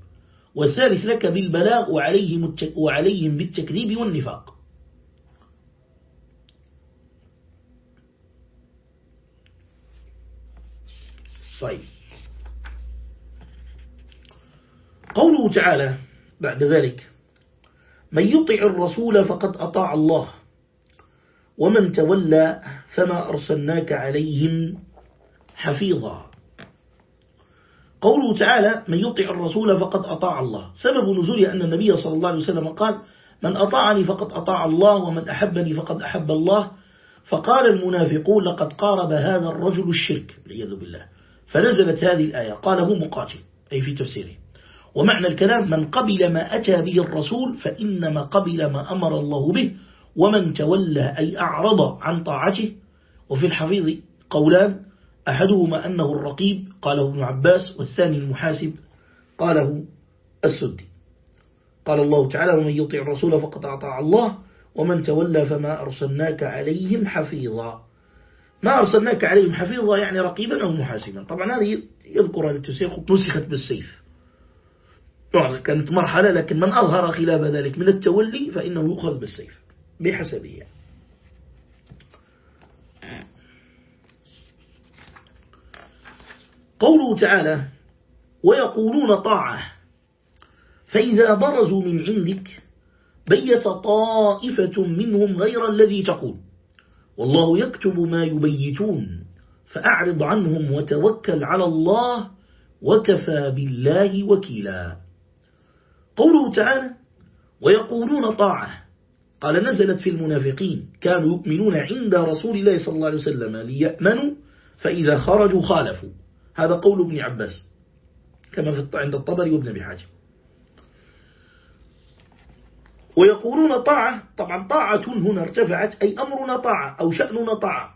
والثالث لك بالبلاغ وعليهم, وعليهم بالتكذيب والنفاق. طيب. قوله تعالى بعد ذلك من يطع الرسول فقد أطاع الله ومن تولى فما أرسلناك عليهم حفيظا. قوله تعالى من يطع الرسول فقد أطاع الله. سبب نزول أن النبي صلى الله عليه وسلم قال من أطاعني فقد أطاع الله ومن أحبني فقد أحب الله. فقال المنافقون لقد قارب هذا الرجل الشرك. والعياذ بالله. فنزلت هذه الآية. قاله مقاتل. أي في تفسيره. ومعنى الكلام من قبل ما أتى به الرسول فإنما قبل ما أمر الله به. ومن تولى أي أعرض عن طاعته وفي الحفيظ قولان أحدهما أنه الرقيب قاله ابن عباس والثاني المحاسب قاله السدي. قال الله تعالى ومن يطع الرسول فقد أطاع الله ومن تولى فما أرسلناك عليهم حفيظا. ما أرسلناك عليهم حفيظا يعني رقيبا أو محاسبا. طبعا هذه يذكر التفسير نسخت بالسيف. كانت مرحلة لكن من أظهر خلاف ذلك من التولي فإنه يؤخذ بالسيف. بحسبه. قوله تعالى ويقولون طاعة فإذا برزوا من عندك بيت طائفة منهم غير الذي تقول والله يكتب ما يبيتون فأعرض عنهم وتوكل على الله وكفى بالله وكيلا قوله تعالى ويقولون طاعة قال نزلت في المنافقين كانوا يؤمنون عند رسول الله صلى الله عليه وسلم ليأمنوا فإذا خرجوا خالفوا. هذا قول ابن عباس كما في عند الطبري وابن حاتم. ويقولون طاعة طبعا طاعة هنا ارتفعت أي أمرنا طاعة أو شأننا طاعة.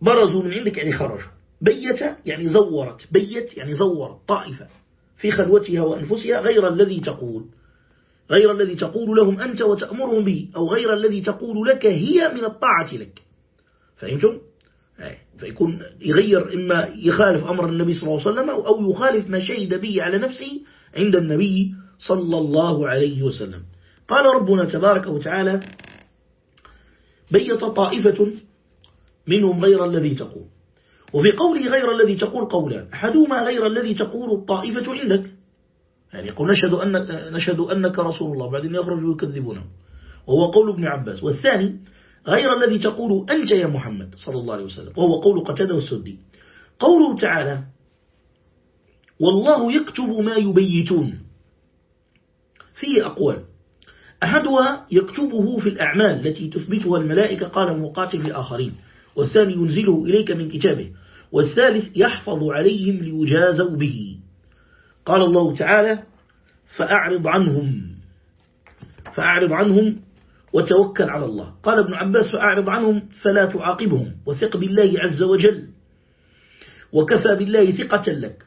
برزوا من عندك يعني خرجوا. بيت يعني زورت بيت يعني زورت طائفة في خلوتها وأنفسها غير الذي تقول. غير الذي تقول لهم أنت وتأمرهم به أو غير الذي تقول لك هي من الطاعة لك. فهمتم؟ فيكون يغير إما يخالف أمر النبي صلى الله عليه وسلم أو يخالف ما شهد به على نفسه عند النبي صلى الله عليه وسلم. قال ربنا تبارك وتعالى بيت طائفة منهم غير الذي تقول. وفي قوله غير الذي تقول قولان أحدهما غير الذي تقول الطائفة عندك. يعني يقول نشهد, أن نشهد أنك رسول الله بعدين يخرج ويكذبونه. وهو قول ابن عباس. والثاني غير الذي تقول أنت يا محمد صلى الله عليه وسلم وهو قول قتادة والسدي. قوله تعالى والله يكتب ما يبيتون فيه أقوال. أحدها يكتبه في الأعمال التي تثبتها الملائكة قال مقاتل في آخرين والثاني ينزله إليك من كتابه. والثالث يحفظ عليهم ليجازوا به. قال الله تعالى فأعرض عنهم فأعرض عنهم وتوكل على الله. قال ابن عباس فأعرض عنهم فلا تعاقبهم وثق بالله عز وجل وكفى بالله ثقة لك.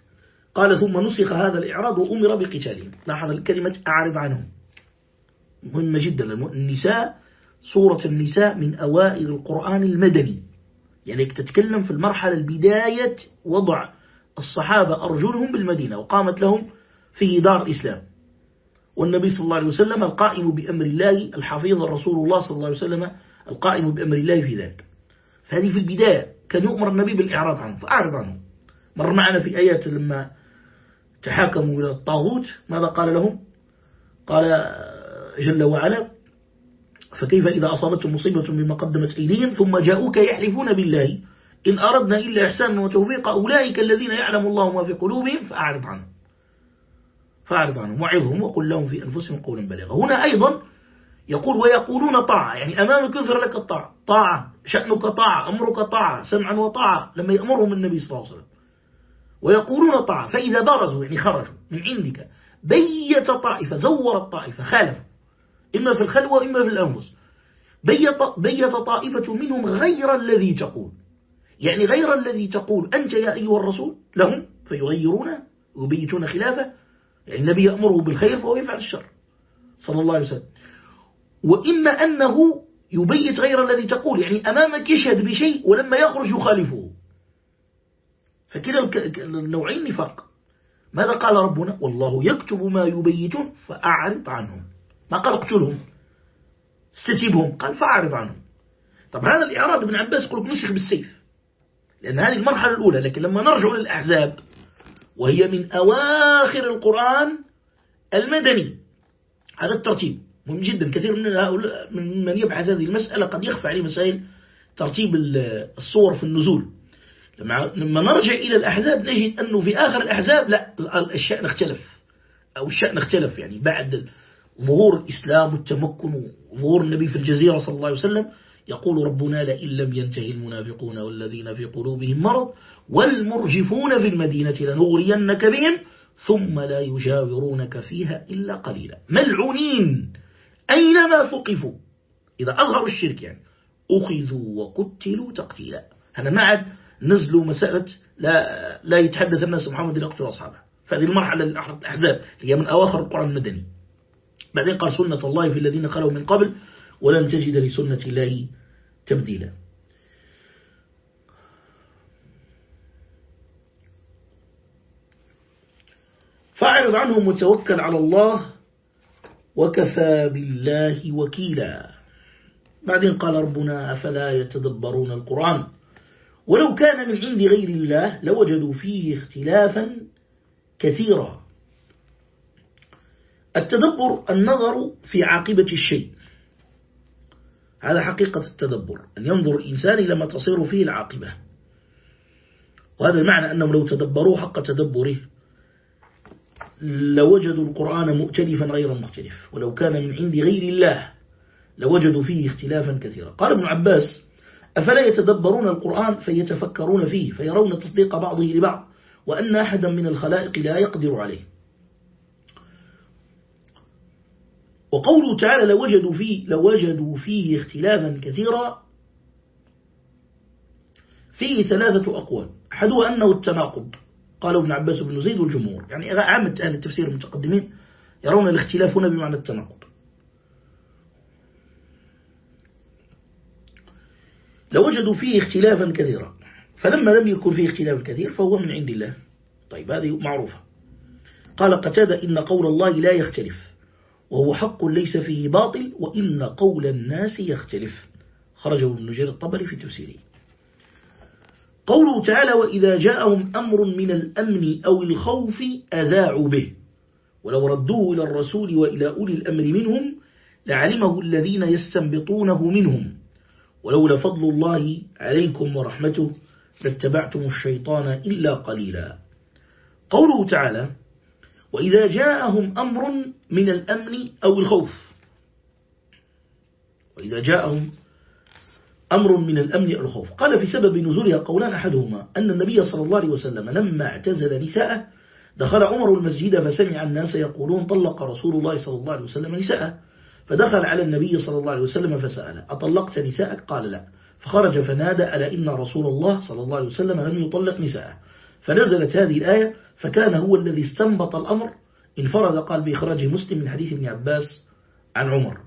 قال ثم نسخ هذا الإعراض وأمر بقتالهم. لاحظ الكلمة أعرض عنهم. مهمة جدا. النساء سورة النساء من أوائل القرآن المدني. يعني تتكلم في المرحلة البداية وضع الصحابة أرجلهم بالمدينة وقامت لهم فيه دار إسلام والنبي صلى الله عليه وسلم القائم بأمر الله الحفيظ الرسول الله صلى الله عليه وسلم القائم بأمر الله في ذلك. فهذه في البداية كان يؤمر النبي بالإعراض عنه فأعرض عنه. مر معنا في آيات لما تحاكموا إلى الطاغوت ماذا قال لهم؟ قال جل وعلا فكيف إذا أصابتهم مصيبة بما قدمت أيديهم ثم جاءوك يحلفون بالله إن أردنا إلا إحسانا وتوفيقا أولئك الذين يعلم الله ما في قلوبهم فأعرض عنهم. فأعرض عنهم وعظهم وقل لهم في أنفسهم قولا بليغا. هنا أيضا يقول ويقولون طاعة يعني أمامك يظهر لك الطاعة. طاعة شأنك طاعة أمرك طاعة سمعا وطاعة لما يأمرهم النبي صلى الله عليه وسلم. ويقولون طاعة فإذا برزوا يعني خرجوا من عندك بيت طائفة زور الطائفة خالفوا. إما في الخلوة وإما في الأنفس. بيت طائفة منهم غير الذي تقول. يعني غير الذي تقول أنت يا أيها الرسول لهم فيغيرون ويبيتون خلافه. يعني النبي يأمره بالخير فهو يفعل الشر. صلى الله عليه وسلم. وإما أنه يبيت غير الذي تقول يعني أمامك يشهد بشيء ولما يخرج يخالفه. فكلا النوعين نفاق. ماذا قال ربنا؟ والله يكتب ما يبيتون فأعرض عنهم. ما قال اقتلهم. استجيبهم قال فأعرض عنهم. طب هذا الإعراض ابن عباس يقول نسخ بالسيف. لأن هذه المرحلة الأولى لكن لما نرجع للأحزاب وهي من أواخر القرآن المدني. هذا الترتيب. مهم جدا. كثير من هؤلاء من من يبحث هذه المسألة قد يخفى عليه مسائل ترتيب الصور في النزول. لما لما نرجع إلى الأحزاب نجد أنه في آخر الأحزاب لا الشأن اختلف. أو الشأن اختلف يعني بعد ظهور الإسلام والتمكن وظهور النبي في الجزيرة صلى الله عليه وسلم يقول ربنا لئن لم ينتهي المنافقون والذين في قلوبهم مرض والمرجفون في المدينة لنغرينك بهم ثم لا يجاورونك فيها إلا قليلا. ملعونين! أينما ثقفوا! إذا أظهروا الشرك يعني. أخذوا وقتلوا تقتيلا. هذا ما عاد نزلوا مسألة لا, لا يتحدث الناس محمد يقتل أصحابه. فهذه المرحلة الأحزاب هي من أواخر القرآن المدني. بعدين قال سنة الله في الذين خلوا من قبل ولن تجد لسنة الله تبديلا. فاعرض عنهم وتوكل على الله وكفى بالله وكيلا. بعدين قال ربنا أفلا يتدبرون القرآن؟ ولو كان من عند غير الله لوجدوا فيه اختلافا كثيرا. التدبر النظر في عاقبة الشيء. هذا حقيقة التدبر أن ينظر الإنسان إلى ما تصير فيه العاقبة. وهذا المعنى أنهم لو تدبروا حق تدبره لوجدوا القرآن مؤتلفا غير مختلف. ولو كان من عند غير الله لوجدوا فيه اختلافا كثيرا. قال ابن عباس أفلا يتدبرون القرآن فيتفكرون فيه فيرون تصديق بعضه لبعض وأن أحدا من الخلائق لا يقدر عليه. وقوله تعالى لوجدوا فيه, لوجدوا فيه اختلافا كثيرا فيه ثلاثة أقوال. أحدها أنه التناقض. قال ابن عباس بن زيد والجمهور. يعني عامة أهل التفسير المتقدمين يرون الاختلاف هنا بمعنى التناقض. لوجدوا فيه اختلافا كثيرا. فلما لم يكن فيه اختلاف كثير فهو من عند الله. طيب هذه معروفة. قال قتادة إن قول الله لا يختلف. وهو حق ليس فيه باطل وإن قول الناس يختلف. خرجه ابن جرير الطبري في تفسيره. قوله تعالى وإذا جاءهم أمر من الأمن أو الخوف أذاعوا به. ولو ردوه إلى الرسول وإلى أولي الأمر منهم لعلمه الذين يستنبطونه منهم. ولولا فضل الله عليكم ورحمته لاتبعتم الشيطان إلا قليلا. قوله تعالى وإذا جاءهم أمر من الأمن أو الخوف. وإذا جاءهم أمر من الأمن أو الخوف. قال في سبب نزولها قولان أحدهما أن النبي صلى الله عليه وسلم لما اعتزل نساءه دخل عمر المسجد فسمع الناس يقولون طلق رسول الله صلى الله عليه وسلم نساءه. فدخل على النبي صلى الله عليه وسلم فسأله أطلقت نساءك؟ قال لا. فخرج فنادى ألا إن رسول الله صلى الله عليه وسلم لم يطلق نساءه. فنزلت هذه الآية فكان هو الذي استنبط الأمر. انفرد قال بإخراج مسلم من حديث ابن عباس عن عمر.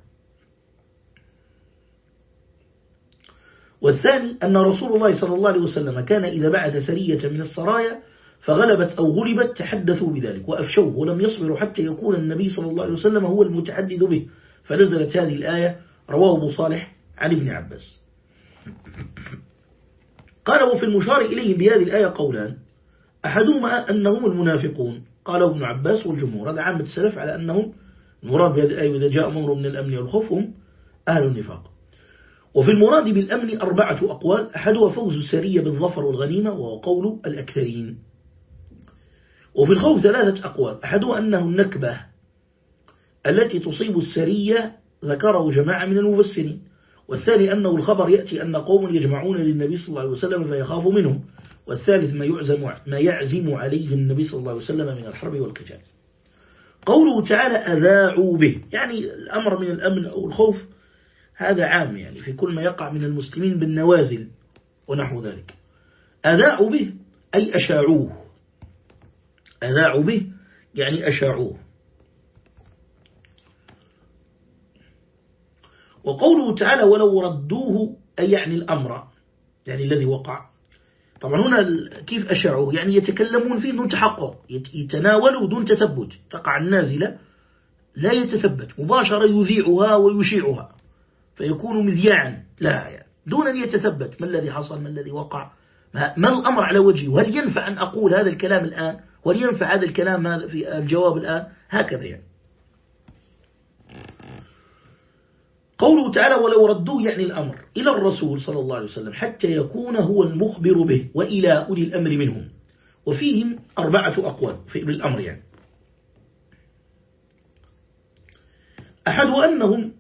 والثاني أن رسول الله صلى الله عليه وسلم كان إذا بعث سرية من السرايا فغلبت أو غلبت تحدثوا بذلك وأفشوه ولم يصبروا حتى يكون النبي صلى الله عليه وسلم هو المتحدث به. فنزلت هذه الآية رواه أبو صالح عن ابن عباس. قال وفي المشار إليه بهذه الآية قولان أحدهما أنهم المنافقون. قاله ابن عباس والجمهور. هذا عامة السلف على أنهم المراد بهذه الآية إذا جاء أمر من الأمن والخوف هم أهل النفاق. وفي المراد بالأمن أربعة أقوال. أحدها فوز السرية بالظفر والغنيمة وهو قول الأكثرين. وفي الخوف ثلاثة أقوال. أحدها أنه النكبة التي تصيب السرية ذكره جماعة من المفسرين. والثاني أنه الخبر يأتي أن قوم يجمعون للنبي صلى الله عليه وسلم فيخاف منهم. والثالث ما يعزم, ما يعزم عليه النبي صلى الله عليه وسلم من الحرب والقتال قوله تعالى أذاعوا به. يعني الأمر من الأمن أو الخوف هذا عام يعني في كل ما يقع من المسلمين بالنوازل ونحو ذلك. أذاعوا به أي أشاعوه. أذاعوا به يعني أشاعوه. وقوله تعالى ولو ردوه أي يعني الأمر يعني الذي وقع طبعا هنا كيف أشاعوه يعني يتكلمون فيه دون تحقق يتناولوا دون تثبت. تقع النازلة لا يتثبت مباشرة يذيعها ويشيعها فيكون مذياعا لا يعني دون أن يتثبت ما الذي حصل ما الذي وقع؟ ما الأمر على وجهه هل ينفع أن أقول هذا الكلام الآن؟ وهل ينفع هذا الكلام في الجواب الآن؟ هكذا يعني. قوله تعالى ولو ردوه يعني الأمر إلى الرسول صلى الله عليه وسلم حتى يكون هو المخبر به وإلى أولي الأمر منهم. وفيهم أربعة أقوال في الأمر يعني. أحد أنهم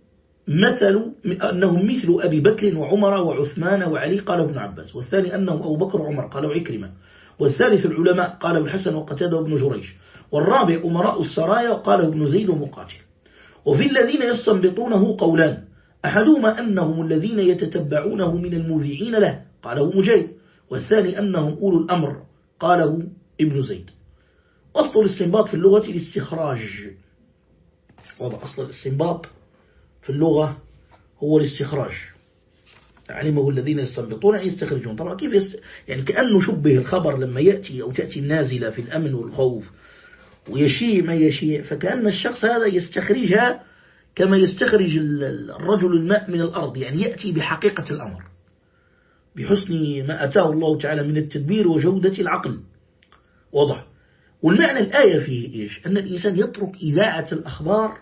مثل أنهم مثل أبي بكر وعمر وعثمان وعلي قال ابن عباس. والثاني أنهم أبو بكر وعمر قالوا عكرمة. والثالث العلماء قال ابن الحسن وقتادة وابن جريش والرابع أمراء السرايا قال ابن زيد ومقاتل. وفي الذين يستنبطونه قولان. أحدهما أنهم الذين يتتبعونه من المذيعين له قاله مجيد والثاني أنهم أولو الأمر قاله ابن زيد. أصل الاستنباط في اللغة الاستخراج. وضع أصل الاستنباط في اللغة هو الاستخراج. علمه الذين يستنبطون أن يستخرجون. طبعا كيف يست... يعني كأنه شبه الخبر لما يأتي أو تأتي النازلة في الأمن والخوف ويشيء ما يشيء فكأن الشخص هذا يستخرجها كما يستخرج الرجل الماء من الأرض يعني يأتي بحقيقة الأمر بحسن ما أتاه الله تعالى من التدبير وجودة العقل. واضح. والمعنى الآية فيه إيش؟ أن الإنسان يترك إذاعة الأخبار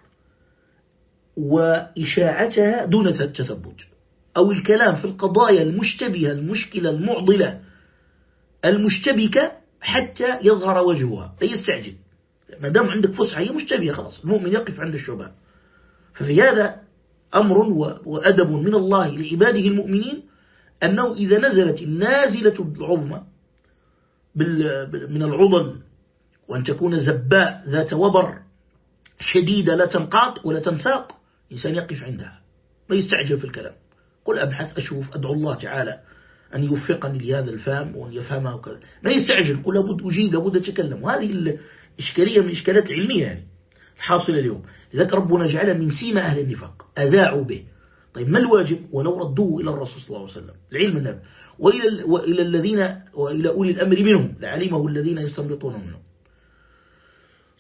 وإشاعتها دون التثبت أو الكلام في القضايا المشتبهة المشكلة المعضلة المشتبكة حتى يظهر وجهها لا يستعجل. ما دام عندك فسحة هي مشتبهة خلاص المؤمن يقف عند الشبهة ففي هذا أمر وأدب من الله لعباده المؤمنين أنه إذا نزلت النازلة العظمى من العضل وأن تكون زباء ذات وبر شديدة لا تنقاط ولا تنساق إنسان يقف عندها ما يستعجل في الكلام. قل أبحث أشوف أدعو الله تعالى أن يوفقني لهذا الفهم وأن يفهمه وكذا. ما يستعجل قل لابد أجيب لابد أتكلم. وهذه الإشكالية من إشكالات علمية يعني. الحاصلة اليوم. لذلك ربنا جعل من سيما أهل النفاق. أذاعوا به. طيب ما الواجب؟ ولو ردوه إلى الرسول صلى الله عليه وسلم. العلم النبي. وإلى, وإلى الذين وإلى أولي الأمر منهم. لعلمه الذين يستنبطون منهم.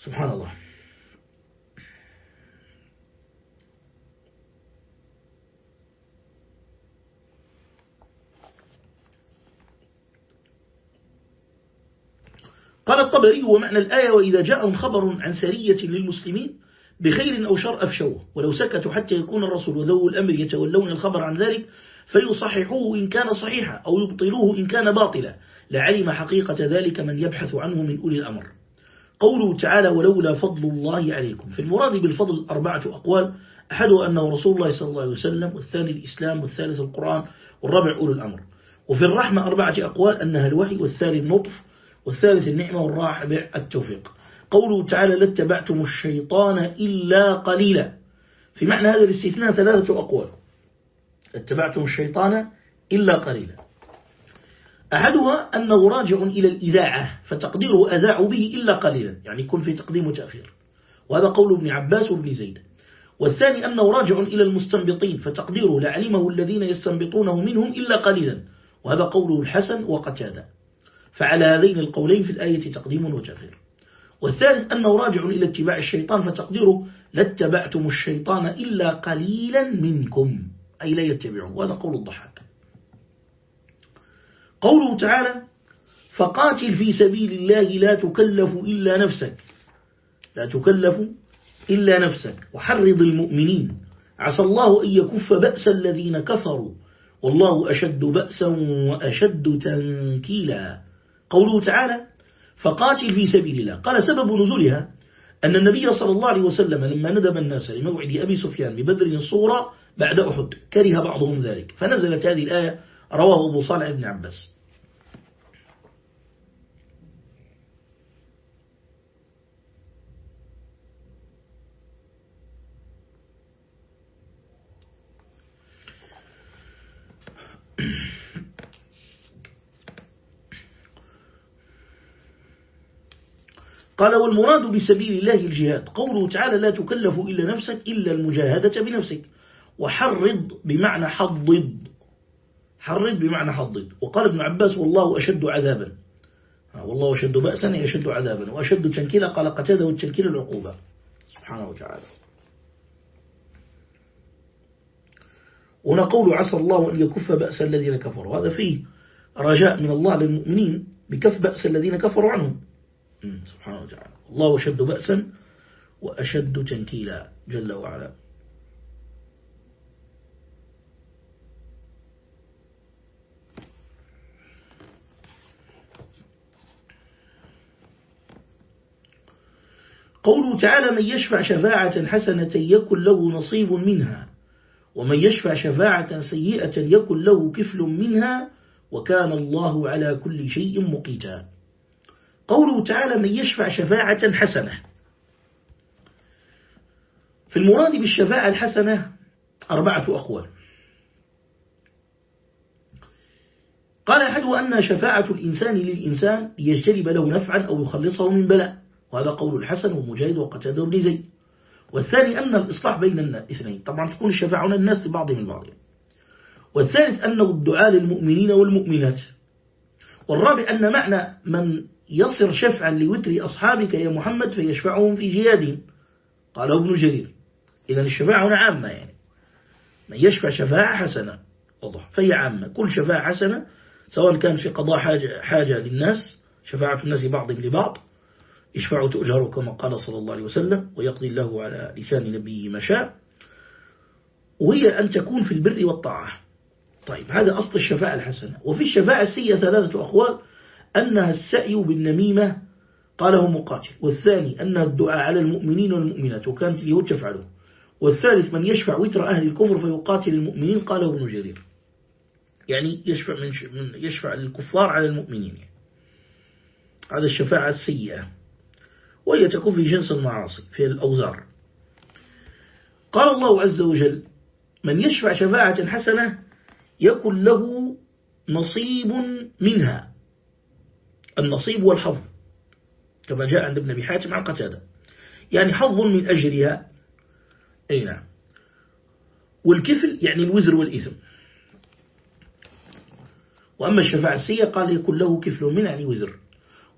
سبحان الله. قال الطبري ومعنى الآية وإذا جاءهم خبر عن سرية للمسلمين بخير أو شر أفشوه ولو سكتوا حتى يكون الرسول وذو الأمر يتولون الخبر عن ذلك فيصححوه إن كان صحيحا أو يبطلوه إن كان باطلا لعلم حقيقة ذلك من يبحث عنه من أولي الأمر. قوله تعالى ولولا فضل الله عليكم في المراد بالفضل أربعة أقوال أحدها أنه رسول الله صلى الله عليه وسلم والثاني الإسلام والثالث القرآن والرابع أولو الأمر. وفي الرحمة أربعة أقوال أنها الوحي والثاني النطف والثالث النعمة والرابع التوفيق قوله تعالى لاتبعتم الشيطان إلا قليلا. في معنى هذا الاستثناء ثلاثة أقوال. اتبعتم الشيطان إلا قليلا. أحدها أنه راجع إلى الإذاعة فتقديره أذاع به إلا قليلا يعني يكون في تقديم وتأخير. وهذا قول ابن عباس وابن زيد. والثاني أنه راجع إلى المستنبطين فتقديره لعلمه الذين يستنبطونه منهم إلا قليلا. وهذا قوله الحسن وقتادة. فعلى هذين القولين في الآية تقديم وتأخير. والثالث أنه راجع إلى اتباع الشيطان فتقديره لاتبعتم الشيطان إلا قليلا منكم. أي لا يتبعون. وهذا قول الضحاك. قوله تعالى فقاتل في سبيل الله لا تكلف إلا نفسك. لا تكلف إلا نفسك. وحرض المؤمنين. عسى الله أن يكف بأس الذين كفروا. والله أشد بأسا وأشد تنكيلا. قوله تعالى فقاتل في سبيل الله. قال سبب نزولها أن النبي صلى الله عليه وسلم لما ندب الناس لموعد أبي سفيان ببدر الصورة بعد أحد كره بعضهم ذلك. فنزلت هذه الآية رواه أبو صالح بن عباس. قال والمراد بسبيل الله الجهاد قوله تعالى لا تكلف إلا نفسك إلا المجاهدة بنفسك. وحرض بمعنى حضض. حرض بمعنى حضض. وقال ابن عباس والله أشد عذابا. والله أشد بأسا يشد عذابا. وأشد تنكيلا قال قتاده التنكيل العقوبة. سبحانه وتعالى. هنا قول عسى الله أن يكف بأس الذين كفروا. هذا فيه رجاء من الله للمؤمنين بكف بأس الذين كفروا عنهم. سبحانه وتعالى. الله أشد بأسا وأشد تنكيلا جل وعلا. قوله تعالى من يشفع شفاعة حسنة يكن له نصيب منها ومن يشفع شفاعة سيئة يكن له كفل منها وكان الله على كل شيء مقيتا. قوله تعالى من يشفع شفاعة حسنة. في المراد بالشفاعة الحسنة أربعة أقوال. قال أحدها أن شفاعة الإنسان للإنسان ليجتلب له نفعا أو يخلصه من بلاء. وهذا قول الحسن ومجاهد وقتاده بن زيد. والثاني أن الإصلاح بين الاثنين. طبعا تكون الشفاعة هنا الناس لبعضهم البعض والثالث أنه الدعاء للمؤمنين والمؤمنات. والرابع أن معنى من يصر شفعا لوتر أصحابك يا محمد فيشفعهم في جهادهم. قاله ابن جرير. إذا الشفاعة هنا عامة يعني. من يشفع شفاعة حسنة وضح. فهي عامة. كل شفاعة حسنة سواء كان في قضاء حاجة, حاجة للناس شفاعة الناس بعضهم لبعض اشفعوا تؤجروا كما قال صلى الله عليه وسلم ويقضي الله على لسان نبيه ما شاء. وهي أن تكون في البر والطاعة. طيب هذا أصل الشفاعة الحسنة. وفي الشفاعة السيئة ثلاثة أخوال أنها السعي بالنميمة قاله مقاتل والثاني أنها الدعاء على المؤمنين والمؤمنات وكانت اليهود تفعله والثالث من يشفع وتر أهل الكفر فيقاتل المؤمنين قاله ابن جرير. يعني يشفع, من يشفع للكفار على المؤمنين. هذا الشفاعة السيئة. وهي تكون في جنس المعاصي في الأوزار. قال الله عز وجل من يشفع شفاعة حسنة يكن له نصيب منها النصيب والحظ كما جاء عند ابن حاتم عن قتادة. يعني حظ من أجرها. أي نعم. والكفل يعني الوزر والإثم. وأما الشفاعة السيئة قال يكون له كفل من يعني وزر.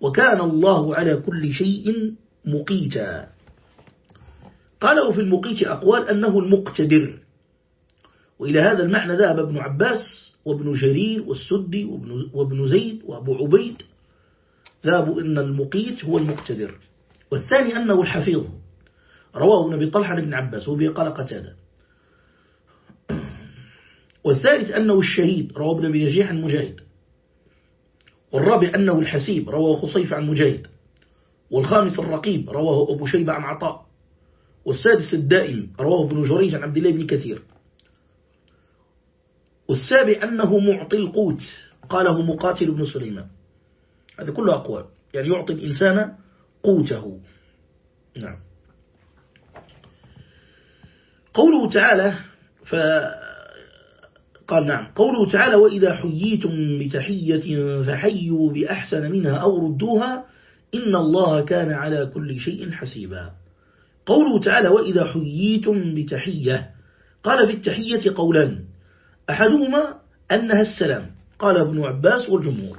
وكان الله على كل شيء مقيتا. قالوا في المقيت أقوال أنه المقتدر. وإلى هذا المعنى ذهب ابن عباس وابن جرير والسدي وابن, وابن زيد وأبو عبيد ذهبوا إن المقيت هو المقتدر. والثاني أنه الحفيظ. رواه ابن طلحة بن عباس وبه قال قتادة. والثالث أنه الشهيد رواه ابن أبي نجيح عن مجاهد. والرابع أنه الحسيب رواه خصيف عن مجاهد. والخامس الرقيب رواه أبو شيبة عن عطاء. والسادس الدائم رواه ابن جريج عن عبد الله بن كثير. والسابع أنه معطي القوت قاله مقاتل بن سليمان. هذا كله أقوال. يعني يعطي الإنسان قوته. نعم. قوله تعالى ف قال نعم. قوله تعالى وإذا حييتم بتحية فحيوا بأحسن منها أو ردوها إن الله كان على كل شيء حسيبا. قوله تعالى وإذا حييتم بتحية قال في التحية قولان أحدهما أنها السلام. قال ابن عباس والجمهور.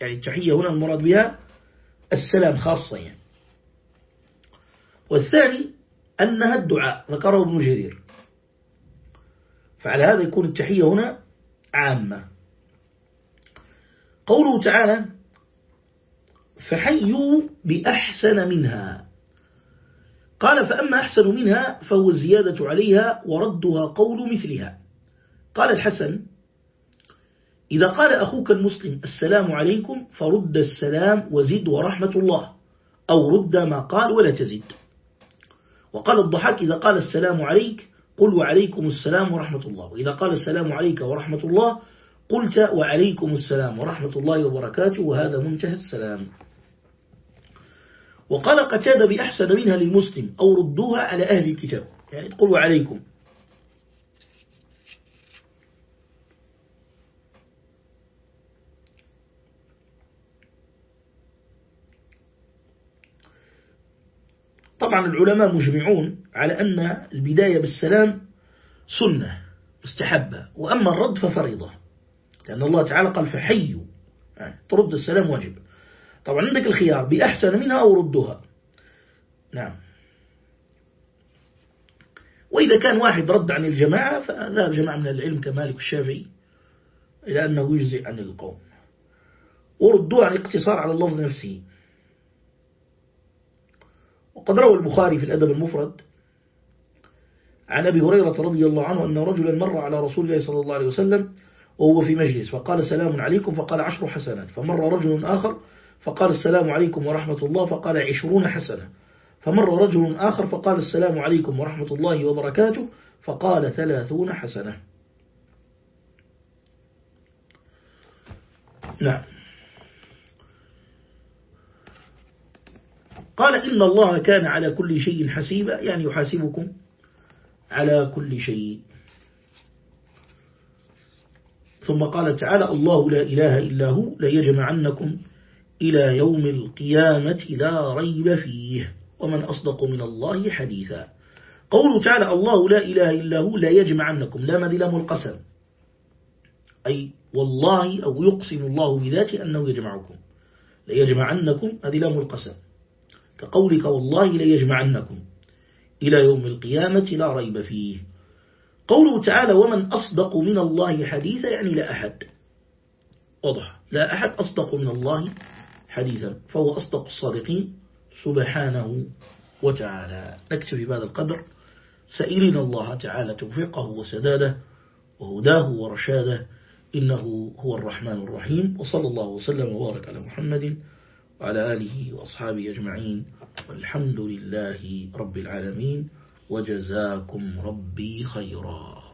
يعني التحية هنا المراد بها السلام خاصة يعني. والثاني أنها الدعاء ذكره ابن جرير. فعلى هذا يكون التحية هنا عامة. قوله تعالى فحيوا بأحسن منها قال فأما أحسن منها فهو الزيادة عليها وردها قول مثلها قال الحسن إذا قال أخوك المسلم السلام عليكم فرد السلام وزد ورحمة الله أو رد ما قال ولا تزد. وقال الضحاك إذا قال السلام عليك قل وعليكم السلام ورحمة الله. وإذا قال السلام عليك ورحمة الله قلت وعليكم السلام ورحمة الله وبركاته وهذا منتهى السلام. وقال قتاد بأحسن منها للمسلم أو ردوها على أهل الكتاب. يعني قل وعليكم. طبعا العلماء مجمعون على أن البداية بالسلام سنة مستحبة وأما الرد ففريضة لأن الله تعالى قال فحيوا يعني ترد السلام واجب. طبعا عندك الخيار بأحسن منها أو ردها. نعم. وإذا كان واحد رد عن الجماعة فذهب جماعة من العلم كمالك والشافعي إلى أنه يجزئ عن القوم. وردوا عن اقتصار على اللفظ نفسه. وقد روى البخاري في الأدب المفرد عن أبي هريرة رضي الله عنه أن رجلا مر على رسول الله صلى الله عليه وسلم وهو في مجلس فقال سلام عليكم فقال عشر حسنات فمر رجل آخر فقال السلام عليكم ورحمة الله فقال عشرون حسنة فمر رجل آخر فقال السلام عليكم ورحمة الله وبركاته فقال ثلاثون حسنة. نعم. قال إن الله كان على كل شيء حسيبا يعني يحاسبكم على كل شيء. ثم قال تعالى الله لا إله إلا هو ليجمعنكم إلى يوم القيامة لا ريب فيه ومن أصدق من الله حديثا. قوله تعالى الله لا إله إلا هو لا يجمعنكم لا مذلم القسم أي والله أو يقسم الله بذاته أنه يجمعكم. ليجمعنكم هذه لام القسم كقولك والله ليجمعنكم إلى يوم القيامة لا ريب فيه. قوله تعالى ومن أصدق من الله حديثا يعني لا أحد. واضح. لا أحد أصدق من الله حديثا فهو أصدق الصادقين سبحانه وتعالى. نكتفي بهذا القدر. سائلين الله تعالى توفيقه وسداده وهداه ورشاده. إنه هو الرحمن الرحيم. وصلى الله وسلم وبارك على محمد وعلى آله وأصحابه أجمعين والحمد لله رب العالمين وجزاكم ربي خيرا.